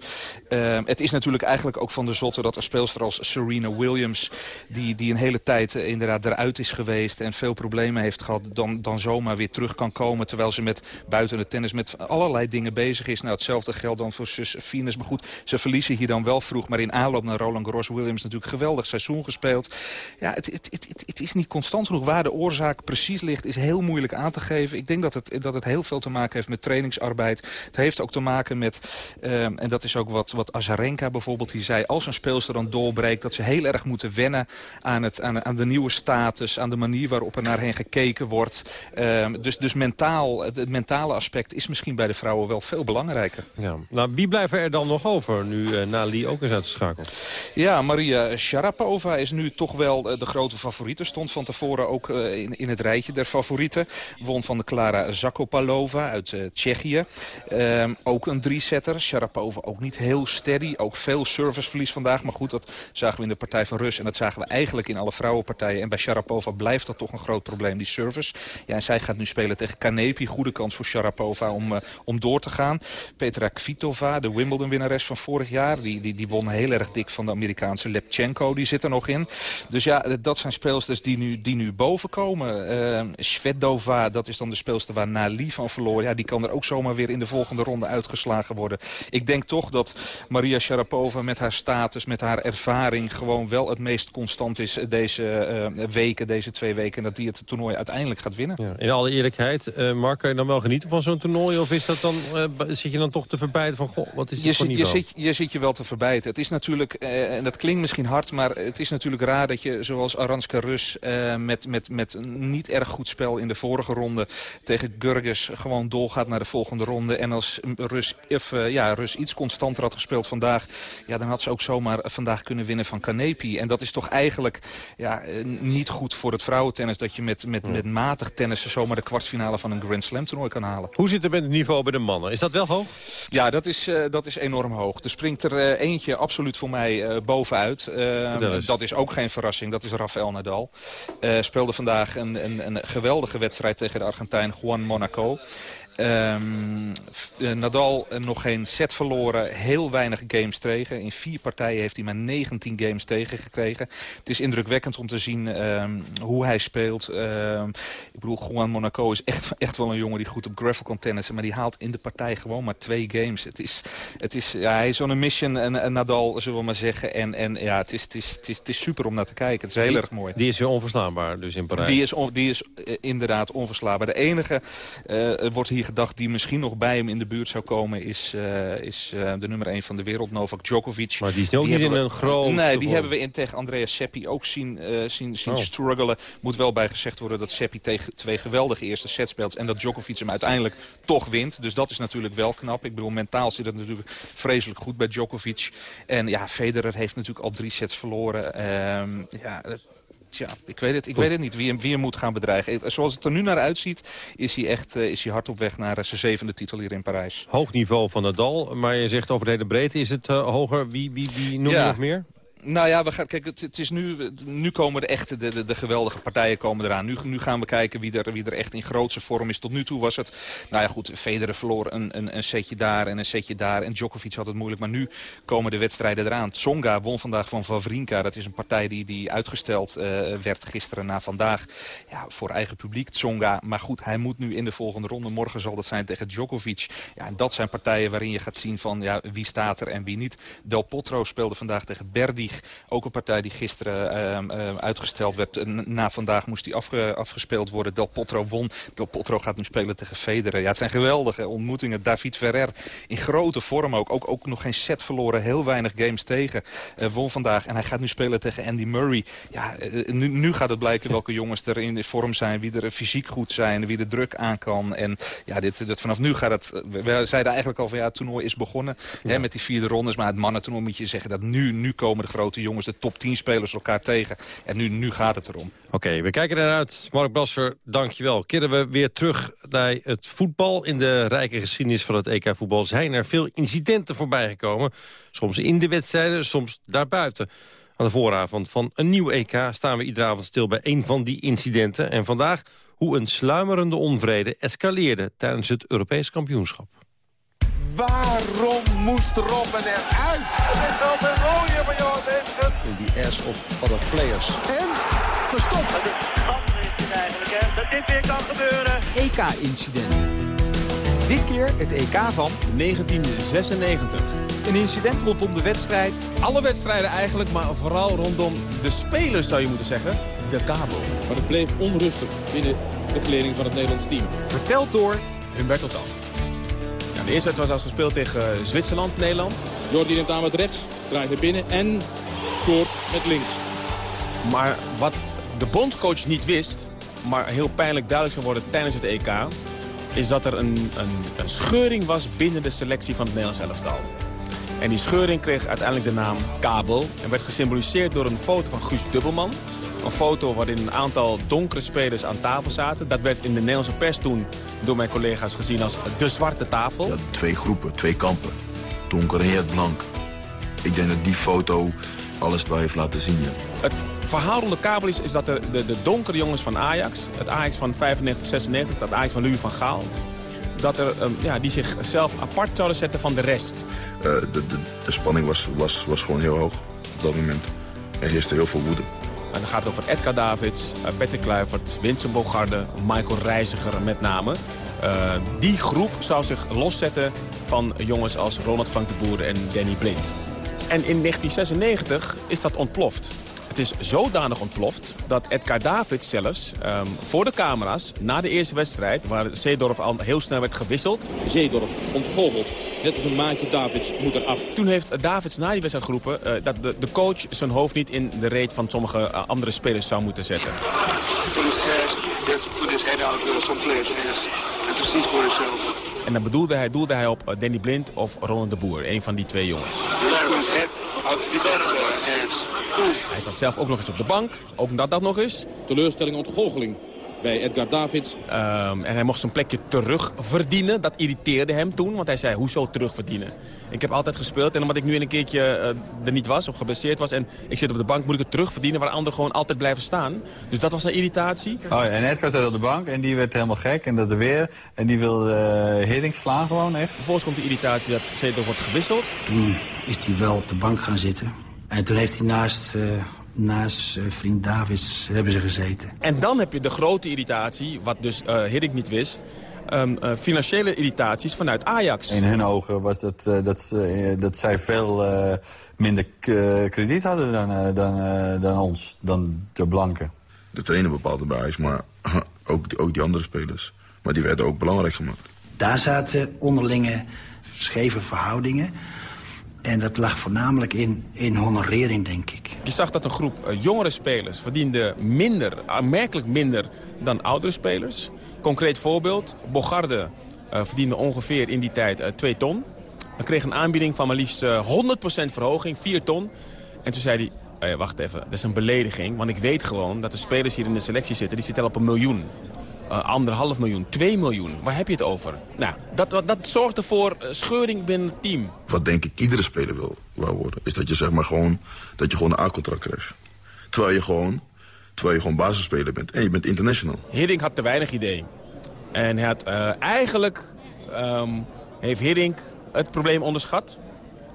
Ehm, het is natuurlijk eigenlijk ook van de zotte dat een speelster als Serena Williams... die, die een hele tijd eh, inderdaad eruit is geweest en veel problemen heeft gehad... Dan, dan zomaar weer terug kan komen, terwijl ze met buiten het tennis met allerlei dingen bezig is. Nou, hetzelfde geldt dan voor zus Venus. Maar goed, ze verliezen hier dan wel vroeg. Maar in aanloop naar Roland Garros, Williams natuurlijk geweldig seizoen gespeeld. Ja, het, het, het, het, is niet constant genoeg. Waar de oorzaak precies ligt, is heel moeilijk aan te geven. Ik denk dat het, dat het heel veel te maken heeft met trainingsarbeid. Het heeft ook te maken met, ehm, en dat is ook wat, wat Azarenka bijvoorbeeld hier zei... als een speelster dan doorbreekt, dat ze heel erg moeten wennen aan, het, aan, aan de nieuwe status... aan de manier waarop er naar hen gekeken wordt. Ehm, dus dus mentaal, het, mentale aspect is misschien bij de vrouwen wel veel belangrijker. Ja. Nou, wie blijven er dan nog over nu eh, Nali ook is uitgeschakeld? Ja, Maria Sharapova is nu toch wel eh, de grote favoriete. Stond van tevoren ook eh, in, in het rijtje der favorieten. Won van de Klara Zakopalova uit Tsjechië. Ehm, ook een drie-setter. Sharapova ook niet heel steady. Ook veel serviceverlies vandaag. Maar goed, dat zagen we in de partij van Rus. En dat zagen we eigenlijk in alle vrouwenpartijen. En bij Sharapova blijft dat toch een groot probleem, die service. Ja, en zij gaat nu spelen tegen Kanepi. Goede kans voor Sharapova om, eh, om door te gaan. Petra Kvitova, de Wimbledon-winnares van vorig jaar. Die, die, die won heel erg dik van de Amerikaanse Lepchenko. Die zit er nog in. Dus ja, eh, dat zijn speelsters die nu, die nu boven komen. Eh Svedova, dat is dan de speelster waar Nali van verloor. Ja, die kan er ook zomaar weer in de volgende ronde uitgeslagen worden. Ik denk toch dat Maria Sharapova met haar status, met haar ervaring... gewoon wel het meest constant is deze eh, weken, deze twee weken. En dat die het toernooi uiteindelijk gaat winnen. Ja, in alle eerlijkheid, eh, Mark, kan je dan wel genieten van zo'n toernooi? Of is dat dan, eh, zit je dan toch te verbijten van, goh, wat is Je dit voor zit, je, zit, je zit je wel te verbijten. Het is natuurlijk, eh, en dat klinkt misschien hard, maar het is natuurlijk raar dat je zoals Aranska Rus eh, met, met, met een niet erg goed spel in de vorige ronde tegen Gurgis gewoon doorgaat naar de volgende ronde. En als Rus, eh, ja, Rus iets constanter had gespeeld vandaag, ja, dan had ze ook zomaar vandaag kunnen winnen van Kanepi. En dat is toch eigenlijk ja, eh, niet goed voor het vrouwentennis dat je met, met, met matig tennissen zomaar de kwartfinale van een Grand Slam toernooi kan halen. Hoe zit het met het niveau bij de mannen? Is dat wel hoog? Ja, dat is, eh, dat is enorm hoog. Er springt er eh, eentje absoluut voor mij eh, bovenuit. Vertel eens. dat is ook geen verrassing. Dat is Rafael Nadal. Speelde vandaag een, een, een geweldige wedstrijd tegen de Argentijn Juan Monaco. Ehm, eh, Nadal eh, nog geen set verloren, heel weinig games tegen. In vier partijen heeft hij maar 19 games tegengekregen. Het is indrukwekkend om te zien ehm, hoe hij speelt. Ehm, ik bedoel, Juan Monaco is echt, echt wel een jongen die goed op gravel kan tennissen. Maar die haalt in de partij gewoon maar twee games. Het is, het is, ja, hij is zo'n mission, en, en Nadal, zullen we maar zeggen. En, en ja, het is, het, is, het, is, het is super om naar te kijken. Het is heel Die- erg mooi. Die is weer onverslaanbaar, dus in Parijs. Die is, on- die is eh, inderdaad onverslaanbaar. De enige, er wordt hier gedacht, die misschien nog bij hem in de buurt zou komen... is, eh, is eh, de nummer 1 van de wereld, Novak Djokovic. Maar die is ook niet in we- een groot Nee, die hebben we in tegen Andrea Seppi ook zien, eh, zien, zien Oh. struggelen. Moet wel bij gezegd worden dat Seppi tegen twee geweldige eerste sets speelt... en dat Djokovic hem uiteindelijk toch wint. Dus dat is natuurlijk wel knap. Ik bedoel, mentaal zit het natuurlijk vreselijk goed bij Djokovic. En ja, Federer heeft natuurlijk al drie sets verloren. Ehm, ja... Tja, ik weet het, ik weet het niet wie hem, wie hem moet gaan bedreigen. Zoals het er nu naar uitziet, is hij echt eh, is hij hard op weg naar eh, zijn zevende titel hier in Parijs. Hoog niveau van Nadal, maar je zegt over de hele breedte. Is het eh, hoger? Wie, wie, wie noem je Ja. nog meer? Nou ja, we gaan, kijk, het, is nu, nu komen de echte, de, de, geweldige partijen komen eraan. Nu, nu gaan we kijken wie er, wie er echt in grootste vorm is. Tot nu toe was het, nou ja goed, Federer verloor een, een, een setje daar en een setje daar. En Djokovic had het moeilijk, maar nu komen de wedstrijden eraan. Tsonga won vandaag van Wawrinka. Dat is een partij die, die uitgesteld eh, werd gisteren na vandaag. Ja, voor eigen publiek, Tsonga. Maar goed, hij moet nu in de volgende ronde. Morgen zal dat zijn tegen Djokovic. Ja, en dat zijn partijen waarin je gaat zien van ja, wie staat er en wie niet. Del Potro speelde vandaag tegen Ook een partij die gisteren ehm, ehm, uitgesteld werd. Na vandaag moest die afge- afgespeeld worden. Del Potro won. Del Potro gaat nu spelen tegen Federer. Ja, het zijn geweldige ontmoetingen. David Ferrer in grote vorm ook. Ook, ook nog geen set verloren. Heel weinig games tegen. Eh, won vandaag. En hij gaat nu spelen tegen Andy Murray. Ja, eh, nu, nu gaat het blijken welke jongens er in vorm zijn. Wie er fysiek goed zijn. Wie de druk aan kan. En ja, dit, dit, vanaf nu gaat het... We we zeiden eigenlijk al van ja, het toernooi is begonnen. Hè, met die vierde rondes. Maar het mannentoernooi moet je zeggen dat nu, nu komen de grote jongens, de top 10 spelers elkaar tegen. En nu, nu gaat het erom. Oké, we kijken eruit. Mark Brasser, dankjewel. Keren we weer terug naar het voetbal. In de rijke geschiedenis van het EK-voetbal zijn er veel incidenten voorbij gekomen. Soms in de wedstrijden, soms daarbuiten. Aan de vooravond van een nieuw EK staan we iedere avond stil bij een van die incidenten. En vandaag hoe een sluimerende onvrede escaleerde tijdens het Europees kampioenschap. Waarom moest Robben eruit? Het is wel een mooie Benson. Die ass op other players. En gestopt. Het is eigenlijk hè, dat dit weer kan gebeuren. EK-incident. Dit keer het EK van 1996. Een incident rondom de wedstrijd. Alle wedstrijden eigenlijk, maar vooral rondom de spelers zou je moeten zeggen. De kabel. Maar het bleef onrustig binnen de geleding van het Nederlands team. Verteld door Humberto Tan. Ja, de eerste wedstrijd was als gespeeld tegen eh, Zwitserland, Nederland. Jordi neemt aan met rechts, draait naar binnen en scoort met links. Maar wat de bondscoach niet wist, maar heel pijnlijk duidelijk zou worden tijdens het EK... is dat er een, een, een scheuring was binnen de selectie van het Nederlands elftal. En die scheuring kreeg uiteindelijk de naam Kabel... en werd gesymboliseerd door een foto van Guus Dubbelman. Een foto waarin een aantal donkere spelers aan tafel zaten. Dat werd in de Nederlandse pers toen door mijn collega's gezien als de zwarte tafel. Twee groepen, twee kampen. Donker en het blank. Ik denk dat die foto alles bij heeft laten zien, ja. Het verhaal rond de kabel is, is dat de, de, de donkere jongens van Ajax... het Ajax van 95, 96, dat Ajax van Louis van Gaal... Dat er, um, ja, die zichzelf apart zouden zetten van de rest. Uh, de, de, de, spanning was, was, was gewoon heel hoog op dat moment. Er heerste heel veel woede. En dan gaat het over Edgar Davids, uh, Petter Kluivert, Vincent Bogarde, Michael Reiziger met name. Uh, die groep zou zich loszetten van jongens als Ronald Frank de Boer en Danny Blind. En in 1996 is dat ontploft. Het is zodanig ontploft dat Edgar Davids zelfs um, voor de camera's... na de eerste wedstrijd, waar Zeedorf al heel snel werd gewisseld... Zeedorf ontgoocheld. Net als een maatje Davids moet eraf. Toen heeft Davids na die wedstrijd geroepen... Uh, dat de, de, coach zijn hoofd niet in de reet van sommige uh, andere spelers zou moeten zetten. En dan bedoelde hij, doelde hij op uh, Danny Blind of Ronald de Boer, een van die twee jongens. Hij staat zelf ook nog eens op de bank, ook dat dat nog eens. Teleurstelling ontgoocheling bij Edgar Davids. Um, en hij mocht zijn plekje terugverdienen. Dat irriteerde hem toen, want hij zei, hoezo terugverdienen? Ik heb altijd gespeeld en omdat ik nu in een keertje uh, er niet was of geblesseerd was... en ik zit op de bank, moet ik het terugverdienen waar anderen gewoon altijd blijven staan. Dus dat was zijn irritatie. Oh ja, en Edgar zat op de bank en die werd helemaal gek en dat er weer. En die wilde uh, Hiddink slaan gewoon echt. Vervolgens komt de irritatie dat Zedo wordt gewisseld. Toen is hij wel op de bank gaan zitten. En toen heeft hij naast... Uh naast uh, vriend Davids hebben ze gezeten. En dan heb je de grote irritatie, wat dus uh, Hiddink niet wist... Um, uh, financiële irritaties vanuit Ajax. In hun ogen was dat, dat, dat zij veel minder krediet hadden dan, dan, dan ons, dan de blanken. De trainer bepaalde bij Ajax, maar ook, ook die andere spelers. Maar die werden ook belangrijk gemaakt. Daar zaten onderlinge scheve verhoudingen... En dat lag voornamelijk in, in honorering, denk ik. Je zag dat een groep uh, jongere spelers verdiende minder, aanmerkelijk minder dan oudere spelers. Concreet voorbeeld, Bogarde uh, verdiende ongeveer in die tijd uh, 2 ton. Dan kreeg een aanbieding van maar liefst 100% verhoging, 4 ton. En toen zei hij, wacht even, dat is een belediging. Want ik weet gewoon dat de spelers hier in de selectie zitten, die zitten al op een miljoen. Eh, anderhalf miljoen, 2 miljoen. Waar heb je het over? Nou, dat, dat, dat zorgt ervoor eh, scheuring binnen het team. Wat denk ik iedere speler wil, wil worden, is dat je zeg maar gewoon, dat je gewoon een A-contract krijgt. Terwijl je gewoon, terwijl je gewoon basisspeler bent en je bent international. Hiddink had te weinig idee. En hij had, eh, eigenlijk ehm, heeft Hiddink het probleem onderschat.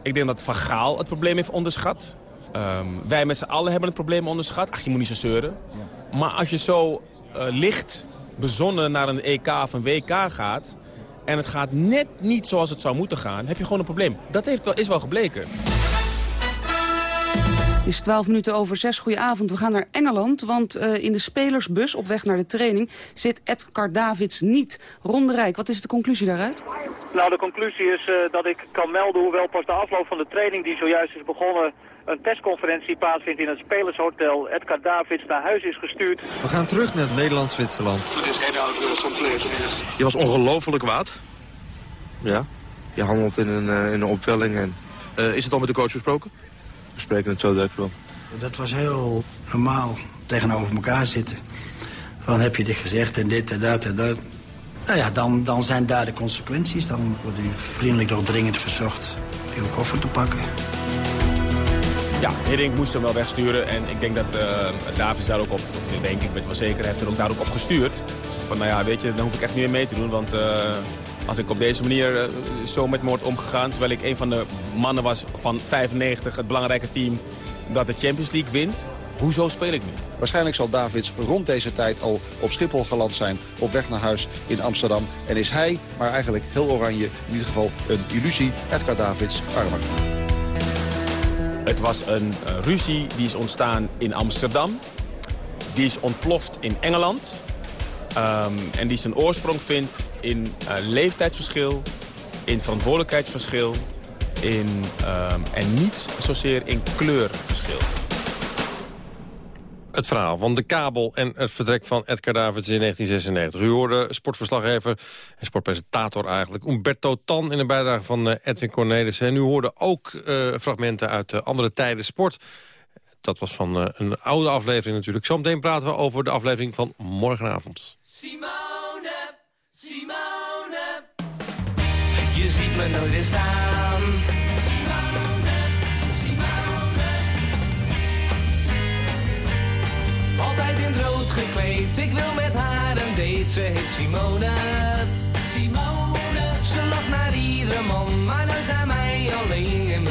Ik denk dat Van Gaal het probleem heeft onderschat. Ehm, wij met z'n allen hebben het probleem onderschat. Ach, je moet niet zo zeuren. Maar als je zo eh, licht bezonnen naar een EK of een WK gaat... en het gaat net niet zoals het zou moeten gaan, heb je gewoon een probleem. Dat heeft wel, is wel gebleken. Het is 12 minuten over 6. Goedenavond. We gaan naar Engeland, want eh, in de spelersbus op weg naar de training zit Edgar Davids niet. Ron Rijk, wat is de conclusie daaruit? Nou, de conclusie is eh, dat ik kan melden, hoewel pas de afloop van de training die zojuist is begonnen, een persconferentie plaatsvindt in het Spelershotel. Edgar Davids naar huis is gestuurd. We gaan terug naar Nederland-Zwitserland. Players. Yes. Je was ongelooflijk kwaad. Ja, je handelt in een, eh, in een opwelling en Eh, is het al met de coach besproken? we spreken het zo direct wel. Dat was heel normaal tegenover elkaar zitten. Van heb je dit gezegd en dit en dat en dat. Nou ja, dan, dan zijn daar de consequenties. Dan wordt u vriendelijk nog dringend verzocht uw koffer te pakken. Ja, Hiddink moest hem wel wegsturen. En ik denk dat uh, Davids daar ook op, of ik denk ik, weet wel zeker, heeft er ook daar ook op gestuurd. Van nou ja, weet je, dan hoef ik echt niet meer mee te doen. Want uh, als ik op deze manier uh, zo met me word omgegaan... terwijl ik een van de mannen was van 95, het belangrijke team... dat de Champions League wint, hoezo speel ik niet? Waarschijnlijk zal Davids rond deze tijd al op Schiphol geland zijn... op weg naar huis in Amsterdam. En is hij, maar eigenlijk heel oranje, in ieder geval een illusie... Edgar Davids armer. Het was een uh, ruzie die is ontstaan in Amsterdam. Die is ontploft in Engeland. Um, en die zijn oorsprong vindt in uh, leeftijdsverschil, in verantwoordelijkheidsverschil... In, um, en niet zozeer in kleurverschil. Het verhaal van de kabel en het vertrek van Edgar Davids in 1996. U hoorde sportverslaggever en sportpresentator eigenlijk... Umberto Tan in een bijdrage van uh, Edwin Cornelissen. En u hoorde ook uh, fragmenten uit uh, andere tijden sport. Dat was van een oude aflevering natuurlijk. Zometeen praten we over de aflevering van morgenavond. Simone, Simone, je ziet me nooit staan. In het rood gekleed, ik wil met haar een date, ze heet Simone. Simone, ze lacht naar iedere man, maar nooit naar mij alleen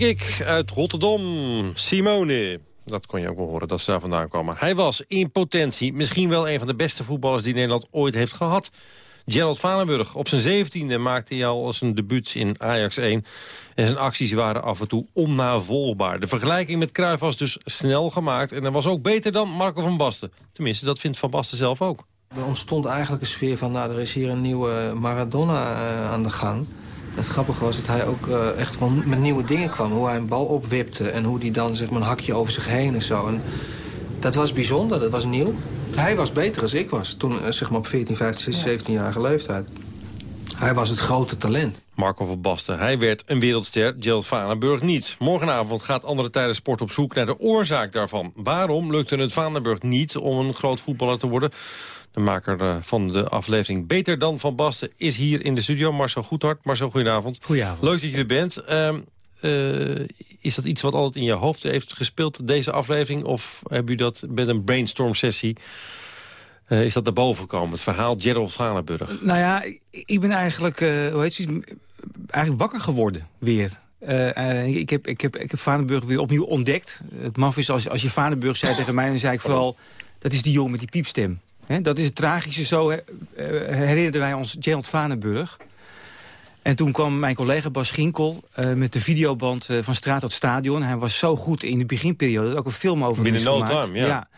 Kick uit Rotterdam, Simone. Dat kon je ook wel horen, dat ze daar vandaan kwamen. Hij was in potentie misschien wel een van de beste voetballers... die Nederland ooit heeft gehad. Gerald Valenburg, op zijn zeventiende maakte hij al zijn debuut in Ajax 1. En zijn acties waren af en toe onnavolgbaar. De vergelijking met Cruijff was dus snel gemaakt. En hij was ook beter dan Marco van Basten. Tenminste, dat vindt Van Basten zelf ook. Er ontstond eigenlijk een sfeer van, nou, er is hier een nieuwe Maradona eh, aan de gang. Het grappige was dat hij ook eh, echt van, met nieuwe dingen kwam. Hoe hij een bal opwipte en hoe hij dan zeg maar, een hakje over zich heen en zo. En dat was bijzonder, dat was nieuw. Hij was beter als ik was, toen eh, zeg maar op 14, 15, 16, 17-jarige leeftijd. Hij was het grote talent. Marco van Basten. Hij werd een wereldster, Gerald Vanenburg niet. Morgenavond gaat Andere Tijden Sport op zoek naar de oorzaak daarvan. Waarom lukte het Vanenburg niet om een groot voetballer te worden? De maker eh, van de aflevering Beter dan Van Basten is hier in de studio. Marcel Goedhart. Marcel, goedenavond. Goedenavond. Leuk dat je er bent. Ehm, eh, is dat iets wat altijd in je hoofd heeft gespeeld, deze aflevering? Of heb u dat met een brainstorm sessie... eh, is dat erboven gekomen, het verhaal Gerald Vanenburg? Nou ja, ik- ik ben eigenlijk, hoe heet het, eigenlijk wakker geworden weer. Ik, heb, ik, heb, ik heb Vaneburg weer opnieuw ontdekt. Het maf is, als, als je Vaneburg zei tegen mij, dan zei ik vooral... dat is die jongen met die piepstem. Dat is het tragische. Zo eh, herinnerden wij ons Gerald Vanenburg. En toen kwam mijn collega Bas Ginkel eh, met de videoband eh, van Straat tot Stadion. Hij was zo goed in de beginperiode. dat ook een film over Binnen is no gemaakt. time, ja.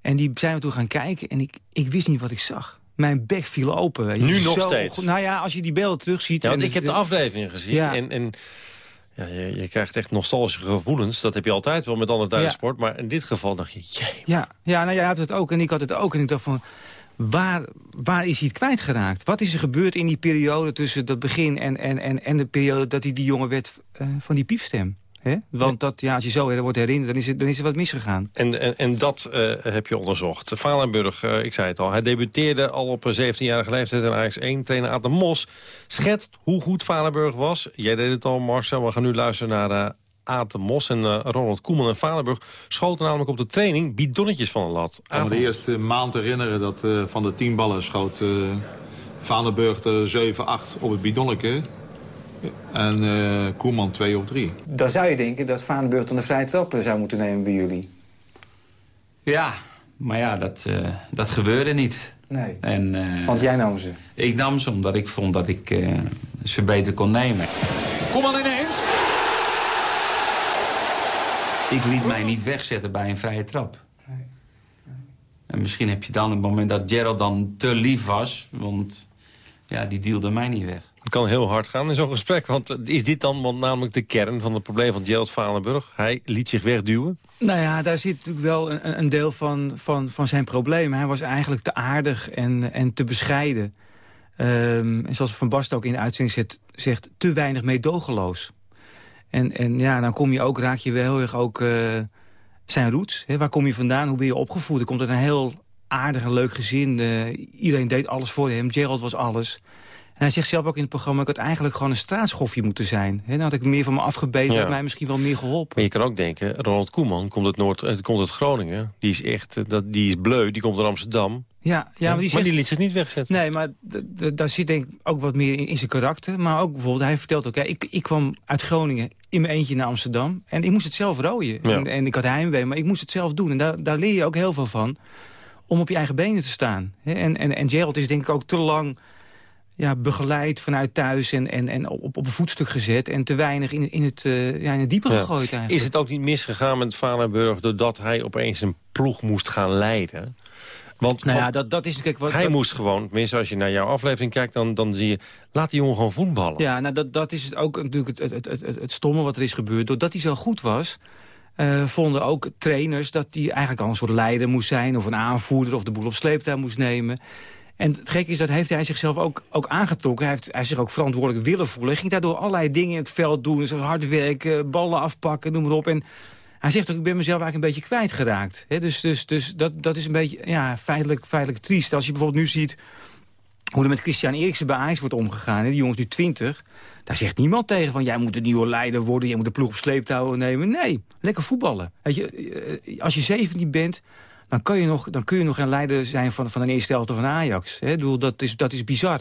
En die zijn we toen gaan kijken en ik, ik wist niet wat ik zag. Mijn bek viel open. je. Nu nog steeds? goed. Nou ja, als je die beelden terugziet... Ja, want en ik heb de aflevering gezien Ja. en, en ja, je, je krijgt echt nostalgische gevoelens. Dat heb je altijd wel met andere tijden Ja. sport. Maar in dit geval dacht je, jee. Ja, ja nou, jij hebt het ook en ik had het ook. En ik dacht van, waar, waar is hij het kwijtgeraakt? Wat is er gebeurd in die periode tussen dat begin en, en, en, en de periode dat hij die jongen werd eh, van die piepstem? Hè? Want dat, ja, als je zo wordt herinnerd, dan is, er, dan is er wat misgegaan. En, en, en dat eh, heb je onderzocht. Valenburg, eh, ik zei het al, hij debuteerde al op een 17-jarige leeftijd in Ajax 1. Trainer Aad de Mos schetst hoe goed Valenburg was. Jij deed het al, Marcel. We gaan nu luisteren naar uh, Aad de Mos en eh, Ronald Koeman. En Valenburg schoten namelijk op de training bidonnetjes van een lat. Ik kan me de eerste maand herinneren dat eh, van de tien ballen schoot uh, Vaneburg er 7, 8 op het bidonnetje. En uh, Koeman 2 of 3. Dan zou je denken dat Vaneburg dan de vrije trap zou moeten nemen bij jullie. Ja, maar ja, dat, uh, dat gebeurde niet. Nee, en, uh, want jij nam ze? Ik nam ze omdat ik vond dat ik uh, ze beter kon nemen. Koeman ineens. Ik liet mij niet wegzetten bij een vrije trap. Nee. Nee. En misschien heb je dan het moment dat Gerald dan te lief was... want ja, die dealde mij niet weg. Het kan heel hard gaan in zo'n gesprek. Want is dit dan namelijk de kern van het probleem van Gerald Valenburg? Hij liet zich wegduwen? Nou ja, daar zit natuurlijk wel een, een deel van, van, van zijn probleem. Hij was eigenlijk te aardig en, en te bescheiden. Um, en zoals Van Basten ook in de uitzending zegt, te weinig meedogenloos. En, en ja, dan kom je ook, raak je wel heel erg ook uh, zijn roots. Waar kom je vandaan? Hoe ben je opgevoed? Er komt uit een heel aardig en leuk gezin. Uh, iedereen deed alles voor hem. Gerald was alles. Hij zegt zelf ook in het programma... ik had eigenlijk gewoon een straatschoffje moeten zijn. He, dan had ik meer van me afgebeten. Ja. had mij misschien wel meer geholpen. Maar je kan ook denken... Ronald Koeman komt uit, Noord, uh, komt uit Groningen. Die is echt... Dat, die is bleu. Die komt uit Amsterdam. Ja, ja, maar, die, zegt, maar die liet zich niet wegzetten. Nee, maar daar zit denk ik ook wat meer in, in, zijn karakter. Maar ook bijvoorbeeld, hij vertelt ook... Ja, ik, ik kwam uit Groningen in mijn eentje naar Amsterdam. En ik moest het zelf rooien. Ja. En, en, ik had heimwee, maar ik moest het zelf doen. En daar, daar leer je ook heel veel van. Om op je eigen benen te staan. En, en, en Gerald is denk ik ook te lang ja, begeleid vanuit thuis en, en, en op, op een voetstuk gezet... en te weinig in, in, het, uh, ja, in het diepe ja. gegooid eigenlijk. Is het ook niet misgegaan met Valenburg... doordat hij opeens een ploeg moest gaan leiden? Want, nou ja, dat, dat is, kijk, wat, hij dat, moest gewoon, tenminste als je naar jouw aflevering kijkt... dan, dan zie je, laat die jongen gewoon voetballen. Ja, nou, dat, dat is ook natuurlijk het, het, het, het, het stomme wat er is gebeurd. Doordat hij zo goed was... Uh, vonden ook trainers dat hij eigenlijk al een soort leider moest zijn... of een aanvoerder of de boel op sleeptouw moest nemen... En het gekke is dat heeft hij zichzelf ook, ook aangetrokken. Hij heeft hij zich ook verantwoordelijk willen voelen. Hij ging daardoor allerlei dingen in het veld doen. Zo hard werken, ballen afpakken, noem maar op. En hij zegt ook, ik ben mezelf eigenlijk een beetje kwijtgeraakt. He, dus dus, dus dat, dat is een beetje ja, feitelijk, feitelijk triest. Als je bijvoorbeeld nu ziet hoe er met Christian Eriksen bij Ajax wordt omgegaan. Die jongens nu 20. Daar zegt niemand tegen van, jij moet de nieuwe leider worden. Jij moet de ploeg op sleeptouw nemen. Nee, lekker voetballen. Weet je, als je 17 bent dan, kan je nog, dan kun je nog een leider zijn van, van een eerste helft van Ajax. Hè? Bedoel, dat, is, dat is bizar.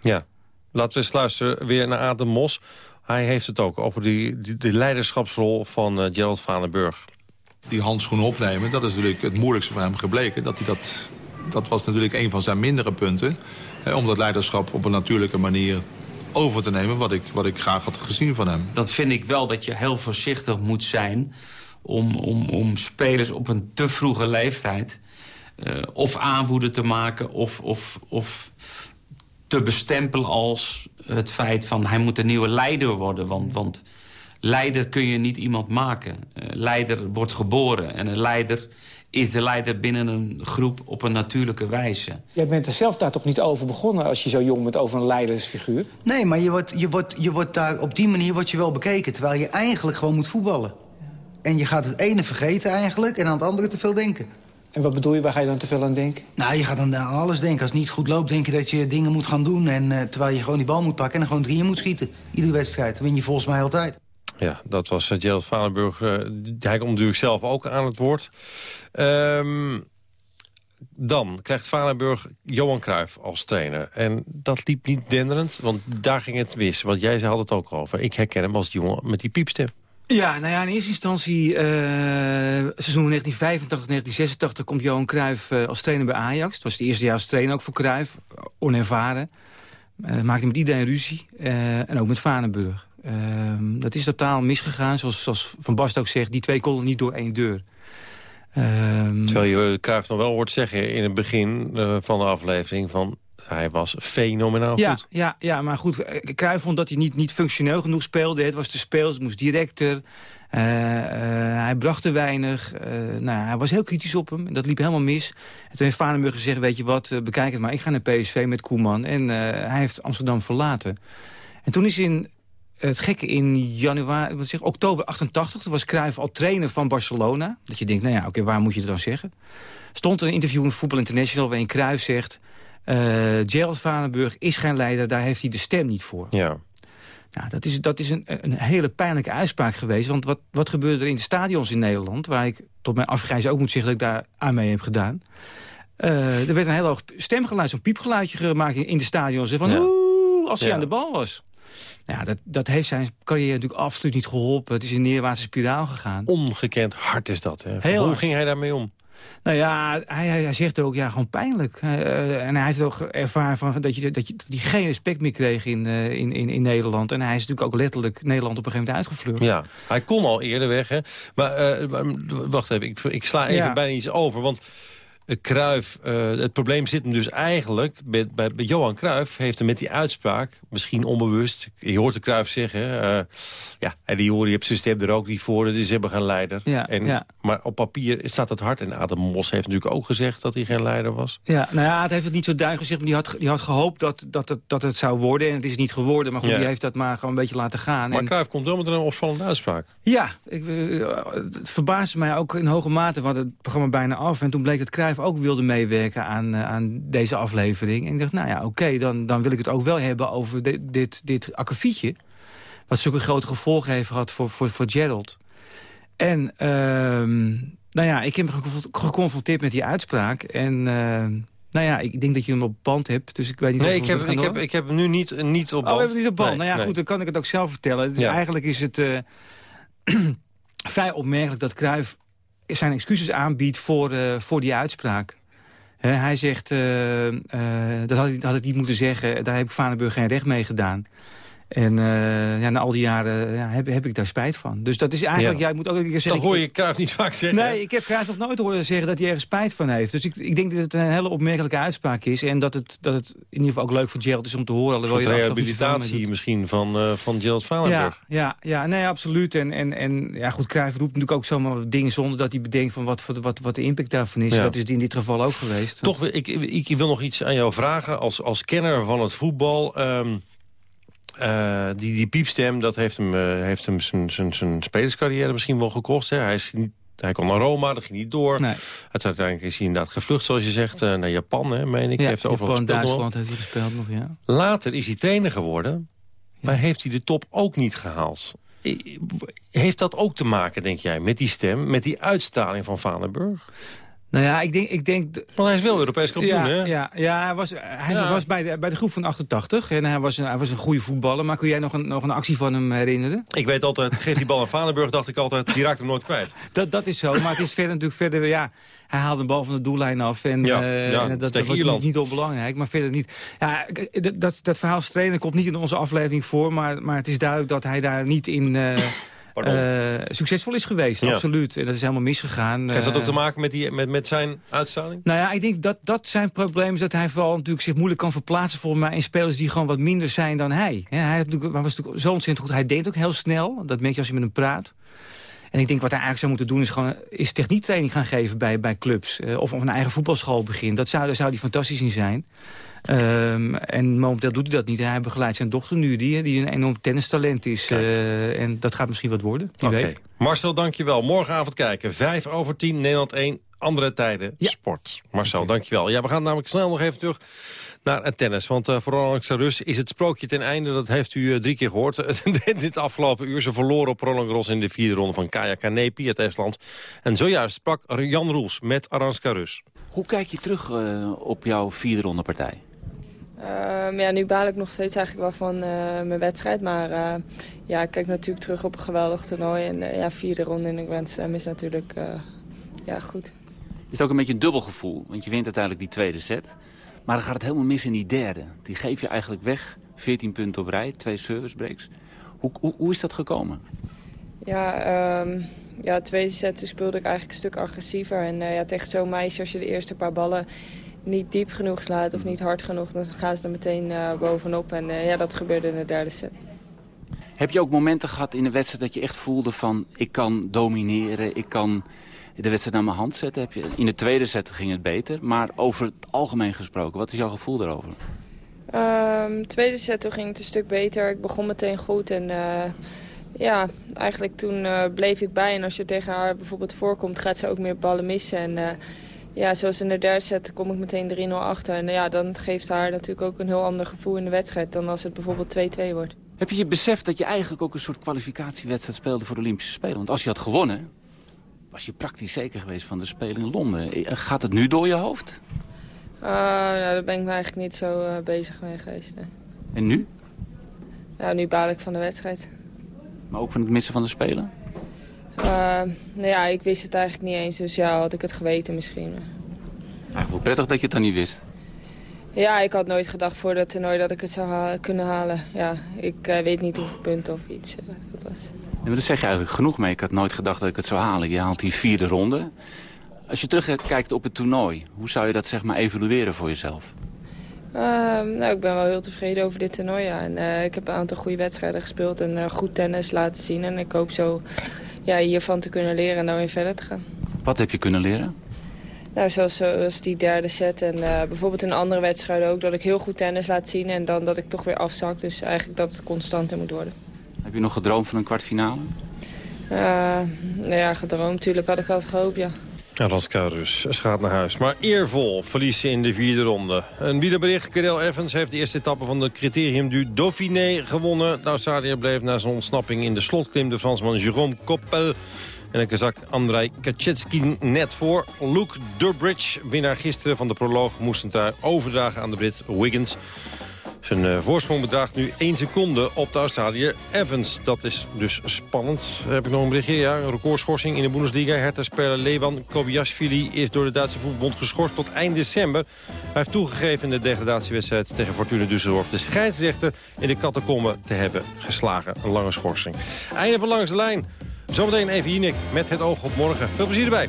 Ja, laten we eens luisteren weer naar Adam Mos. Hij heeft het ook over die, die, de leiderschapsrol van uh, Gerald Vanenburg. Die handschoenen opnemen, dat is natuurlijk het moeilijkste voor hem gebleken. Dat, hij dat, dat was natuurlijk een van zijn mindere punten. Hè, om dat leiderschap op een natuurlijke manier over te nemen... Wat ik, wat ik graag had gezien van hem. Dat vind ik wel dat je heel voorzichtig moet zijn om, om, om spelers op een te vroege leeftijd eh, of aanvoerder te maken... Of, of, of te bestempelen als het feit van hij moet een nieuwe leider worden. Want, want leider kun je niet iemand maken. Eh, leider wordt geboren en een leider is de leider binnen een groep op een natuurlijke wijze. Jij bent er zelf daar toch niet over begonnen als je zo jong bent over een leidersfiguur? Nee, maar je wordt, je, wordt, je wordt daar, op die manier word je wel bekeken... terwijl je eigenlijk gewoon moet voetballen. En je gaat het ene vergeten eigenlijk en aan het andere te veel denken. En wat bedoel je, waar ga je dan te veel aan denken? Nou, je gaat dan aan alles denken. Als het niet goed loopt, denk je dat je dingen moet gaan doen... En, eh, terwijl je gewoon die bal moet pakken en gewoon drieën moet schieten. Iedere wedstrijd. Win je volgens mij altijd. Ja, dat was uh, Gerald Valenburg. eh, hij komt natuurlijk zelf ook aan het woord. Ehm, dan krijgt Valenburg Johan Cruijff als trainer. En dat liep niet denderend, want daar ging het mis. Want jij had het ook over. Ik herken hem als die jongen met die piepstem. Ja, nou ja, in eerste instantie, eh, seizoen 1985, 1986 komt Johan Cruijff eh, als trainer bij Ajax. Het was het eerste jaar als trainer ook voor Cruijff, onervaren. Eh maakte met iedereen ruzie en ook met Vanenburg. Dat is totaal misgegaan, zoals, zoals Van Bast ook zegt, die twee konden niet door één deur. Terwijl je Cruijff nog wel hoort zeggen in het begin van de aflevering... van hij was fenomenaal ja, goed. Ja, ja, maar goed, Cruijff vond dat hij niet, niet functioneel genoeg speelde. Het was te speel, het moest directer. Eh, eh, hij bracht te weinig. Eh, nou, hij was heel kritisch op hem. En dat liep helemaal mis. En toen heeft Varenburg gezegd, weet je wat, bekijk het maar. Ik ga naar PSV met Koeman. En hij heeft Amsterdam verlaten. En toen is in het gekke in januari, wat zeg, oktober 88... toen was Cruijff al trainer van Barcelona. Dat je denkt, nou ja, oké, waar moet je het dan zeggen? Stond er een interview in Voetbal International... waarin Cruijff zegt... eh Gerald Vanenburg is geen leider, daar heeft hij de stem niet voor. Ja. Nou, dat is, dat is een, een hele pijnlijke uitspraak geweest. Want wat, wat gebeurde er in de stadions in Nederland... waar ik tot mijn afgrijzen ook moet zeggen dat ik daar aan mee heb gedaan... Eh, er werd een heel hoog stemgeluid, zo'n piepgeluidje gemaakt in de stadions. Van Ja. oeh, als hij Ja. aan de bal was. Ja, dat, dat heeft zijn carrière natuurlijk absoluut niet geholpen. Het is in een neerwaartse spiraal gegaan. Ongekend hard is dat. Hè? Heel Hoe hard. ging hij daarmee om? Nou ja, hij, hij, hij zegt ook, ja, gewoon pijnlijk. Eh, en hij heeft ook ervaren van, dat, je, dat, je, dat hij geen respect meer kreeg in, eh, in, in, in Nederland. En hij is natuurlijk ook letterlijk Nederland op een gegeven moment uitgevlucht. Ja, hij kon al eerder weg. Hè? Maar, eh, wacht even, ik, ik sla even Ja. bijna iets over. Want eh, Cruijff, eh, het probleem zit hem dus eigenlijk... Bij, bij, bij Johan Cruijff heeft hem met die uitspraak, misschien onbewust... je hoort de Cruijff zeggen... eh, ja, en die horen, je hebt stem er ook niet voor... dus ze hebben geen leider. Ja, en, ja. Maar op papier staat het hard. En Adam Mos heeft natuurlijk ook gezegd dat hij geen leider was. Ja, nou ja, het heeft het niet zo duidelijk gezegd, maar die had, die had gehoopt dat, dat, het, dat het zou worden. En het is niet geworden, maar goed, Ja. die heeft dat maar gewoon een beetje laten gaan. Maar en, Cruijff komt wel met een opvallende uitspraak. ja, ik, eh, het verbaasde mij ook in hoge mate. We hadden het programma bijna af. En toen bleek dat Ook wilde meewerken aan, eh, aan deze aflevering. En ik dacht, nou ja, oké, dan, dan wil ik het ook wel hebben over dit, dit, dit akkefietje. Wat zulke grote gevolgen heeft gehad voor, voor, voor Gerald. En ehm, nou ja, ik heb me geconf- geconfronteerd met die uitspraak. En ehm, nou ja, ik denk dat je hem op band hebt. Dus ik weet niet Nee, of ik heb, ik, heb, ik heb hem nu niet, niet op Oh, band. we hebben niet op band. Nee, nou ja, nee. goed, dan kan ik het ook zelf vertellen. Dus Ja. eigenlijk is het eh, vrij opmerkelijk dat Cruijff zijn excuses aanbiedt voor, eh, voor die uitspraak. Hij zegt, eh, eh, dat had ik, had niet moeten zeggen. Daar heb ik Vanenburg geen recht mee gedaan. En eh, ja, na al die jaren ja, heb, heb ik daar spijt van. Dus dat is eigenlijk, Ja. jij moet ook een keer zeggen... Dat hoor je Cruijff niet vaak zeggen. Nee, ik heb Cruijff nog nooit horen zeggen dat hij ergens spijt van heeft. Dus ik, ik denk dat het een hele opmerkelijke uitspraak is. En dat het, dat het in ieder geval ook leuk voor Gerald is om te horen. Een alhoewel je rehabilitatie doet. misschien van, eh van Gerald Valenburg. Ja, ja, ja, nee, absoluut. En, en, en ja, goed, Cruijff roept natuurlijk ook zomaar dingen zonder dat hij bedenkt van wat, wat, wat, wat de impact daarvan is. Ja. Dat is in dit geval ook geweest. Toch, ik, ik, ik wil nog iets aan jou vragen als, als kenner van het voetbal. Ehm, eh, die, die piepstem, dat heeft hem, eh, heeft hem zijn, zijn, zijn spelerscarrière misschien wel gekost. Hè? Hij, is niet, hij kon naar Roma, dat ging niet door. Nee. Uiteindelijk is hij inderdaad gevlucht, zoals je zegt, eh, naar Japan, hè, meen ik. Ja, heeft overal nog. Duitsland heeft hij gespeeld nog, ja. Later is hij trainer geworden, maar heeft hij de top ook niet gehaald. Heeft dat ook te maken, denk jij, met die stem, met die uitstraling van Valenburg? Nou ja, ik denk... Ik denk Want hij is wel Europees kampioen, ja, hè? Ja, ja, hij was, hij Ja. was bij, de, bij de groep van 88 en hij was, een, hij was een goede voetballer. Maar kun jij nog een, nog een actie van hem herinneren? Ik weet altijd, geef die bal aan Valenburg, dacht ik altijd, die raakt hem nooit kwijt. Dat, dat is zo, maar het is verder natuurlijk verder... Ja, hij haalde een bal van de doellijn af. En, Ja, eh, ja, en dat was Ierland. niet, onbelangrijk, maar verder niet. Ja, dat- dat, verhaal trainen komt niet in onze aflevering voor... maar, maar het is duidelijk dat hij daar niet in... eh, Eh, succesvol is geweest. Ja. Absoluut. En dat is helemaal misgegaan. Heeft dat Eh, ook te maken met, die, met, met zijn uitstraling? Nou ja, ik denk dat dat zijn probleem is dat hij vooral natuurlijk zich moeilijk kan verplaatsen volgens mij in spelers die gewoon wat minder zijn dan hij. Hij, had natuurlijk, hij was natuurlijk zo ontzettend goed. Hij deed ook heel snel. Dat merk je als je met hem praat. En ik denk wat hij eigenlijk zou moeten doen is gewoon is techniektraining gaan geven bij, bij clubs. Eh, of, of een eigen voetbalschool beginnen. Dat zou, daar zou hij fantastisch in zijn. Ehm, en momenteel doet hij dat niet. Hij begeleidt zijn dochter nu, die, die een enorm tennistalent is. Eh, en dat gaat misschien wat worden, wie weet. Marcel, dankjewel. Morgenavond kijken. 5 over 10, Nederland 1. Andere tijden, sport. Marcel, dankjewel. Ja, we gaan namelijk snel nog even terug naar het tennis. Want uh, voor Roland Garros is het sprookje ten einde. Dat heeft u eh, drie keer gehoord. Dit afgelopen uur. Ze verloren op Roland Garros in de vierde ronde van Kaya Kanepi uit Estland. En zojuist sprak Jan Roels met Arantxa Rus. Hoe kijk je terug eh, op jouw vierde ronde partij? Ehm, ja, nu baal ik nog steeds eigenlijk wel van eh, mijn wedstrijd. Maar eh, ja, ik kijk natuurlijk terug op een geweldig toernooi. En eh, ja, vierde ronde in de Grand Slam is natuurlijk eh, ja, goed. Is het ook een beetje een dubbel gevoel? Want je wint uiteindelijk die tweede set. Maar dan gaat het helemaal mis in die derde. Die geef je eigenlijk weg. 14 punten op rij, twee service breaks. Hoe, hoe, hoe is dat gekomen? Ja, ehm ja, tweede set speelde ik eigenlijk een stuk agressiever. En eh, ja, tegen zo'n meisje, als je de eerste paar ballen niet diep genoeg slaat of niet hard genoeg... dan gaan ze er meteen eh, bovenop. En eh, ja, dat gebeurde in de derde set. Heb je ook momenten gehad in de wedstrijd dat je echt voelde van... ik kan domineren, ik kan de wedstrijd naar mijn hand zetten? Heb je, in de tweede set ging het beter, maar over het algemeen gesproken... wat is jouw gevoel daarover? Ehm tweede set toen ging het een stuk beter. Ik begon meteen goed en eh, ja, eigenlijk toen bleef ik bij. En als je tegen haar bijvoorbeeld voorkomt, gaat ze ook meer ballen missen. En ja, zoals in de derde set kom ik meteen 3-0 achter. En ja, dan geeft haar natuurlijk ook een heel ander gevoel in de wedstrijd... dan als het bijvoorbeeld 2-2 wordt. Heb je je beseft dat je eigenlijk ook een soort kwalificatiewedstrijd speelde voor de Olympische Spelen? Want als je had gewonnen, was je praktisch zeker geweest van de Spelen in Londen. Eh, Gaat het nu door je hoofd? Uh, nou, daar ben ik me eigenlijk niet zo eh, bezig mee geweest. nee. En nu? Nou, nu baal ik van de wedstrijd. Maar ook van het missen van de Spelen? Uh, nou ja, ik wist het eigenlijk niet eens, dus ja, had ik het geweten misschien. Eigenlijk wel prettig dat je het dan niet wist. Ja, ik had nooit gedacht voor dat toernooi dat ik het zou kunnen halen. Ja, ik eh, weet niet hoeveel punten of iets eh, dat was. Ja, maar daar zeg je eigenlijk genoeg mee. Ik had nooit gedacht dat ik het zou halen. Je haalt die vierde ronde. Als je terugkijkt op het toernooi, hoe zou je dat zeg maar evalueren voor jezelf? Ehm, nou, ik ben wel heel tevreden over dit toernooi. Ja. En, eh, ik heb een aantal goede wedstrijden gespeeld en eh, goed tennis laten zien. En ik hoop zo ja, hiervan te kunnen leren en dan weer verder te gaan. Wat heb je kunnen leren? Nou, zoals, zoals die derde set en eh, bijvoorbeeld in andere wedstrijden ook... dat ik heel goed tennis laat zien en dan dat ik toch weer afzak. Dus eigenlijk dat het constanter moet worden. Heb je nog gedroomd van een kwartfinale? Eh, nou ja, gedroomd natuurlijk had ik altijd gehoopt, ja. Alaska Rus ze gaat naar huis. Maar eervol verliezen in de vierde ronde. Een wielerbericht. Cadel Evans heeft de eerste etappe van de Criterium du Dauphiné gewonnen. De Australiër bleef na zijn ontsnapping in de slotklim de Fransman Jérôme Coppel. En de Kazak Andrei Kaczynski net voor. Luke Durbridge, winnaar gisteren van de proloog, moest het daar overdragen aan de Brit Wiggins. Zijn eh, voorsprong bedraagt nu 1 seconde op de Australiër Evans. Dat is dus spannend. Heb ik nog een berichtje? Ja, een recordschorsing in de Bundesliga. Hertha-speler Levan Kobiashvili is door de Duitse voetbalbond geschorst tot eind december. Hij heeft toegegeven in de degradatiewedstrijd tegen Fortuna Düsseldorf... de scheidsrechter in de catacombe te hebben geslagen. Een lange schorsing. Einde van Langs de Lijn. Zometeen even Jinek met het oog op morgen. Veel plezier erbij.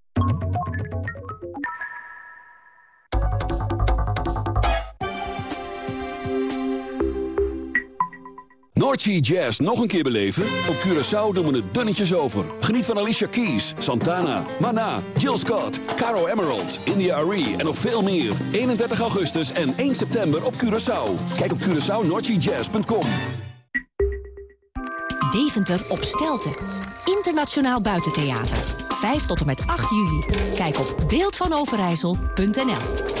Noordsea Jazz nog een keer beleven? Op Curaçao doen we het dunnetjes over. Geniet van Alicia Keys, Santana, Mana, Jill Scott, Caro Emerald, India Arie en nog veel meer. 31 augustus en 1 september op Curaçao. Kijk op CuraçaoNoordseaJazz.com. Deventer op Stelten. Internationaal Buitentheater. 5 tot en met 8 juli. Kijk op beeldvanoverijssel.nl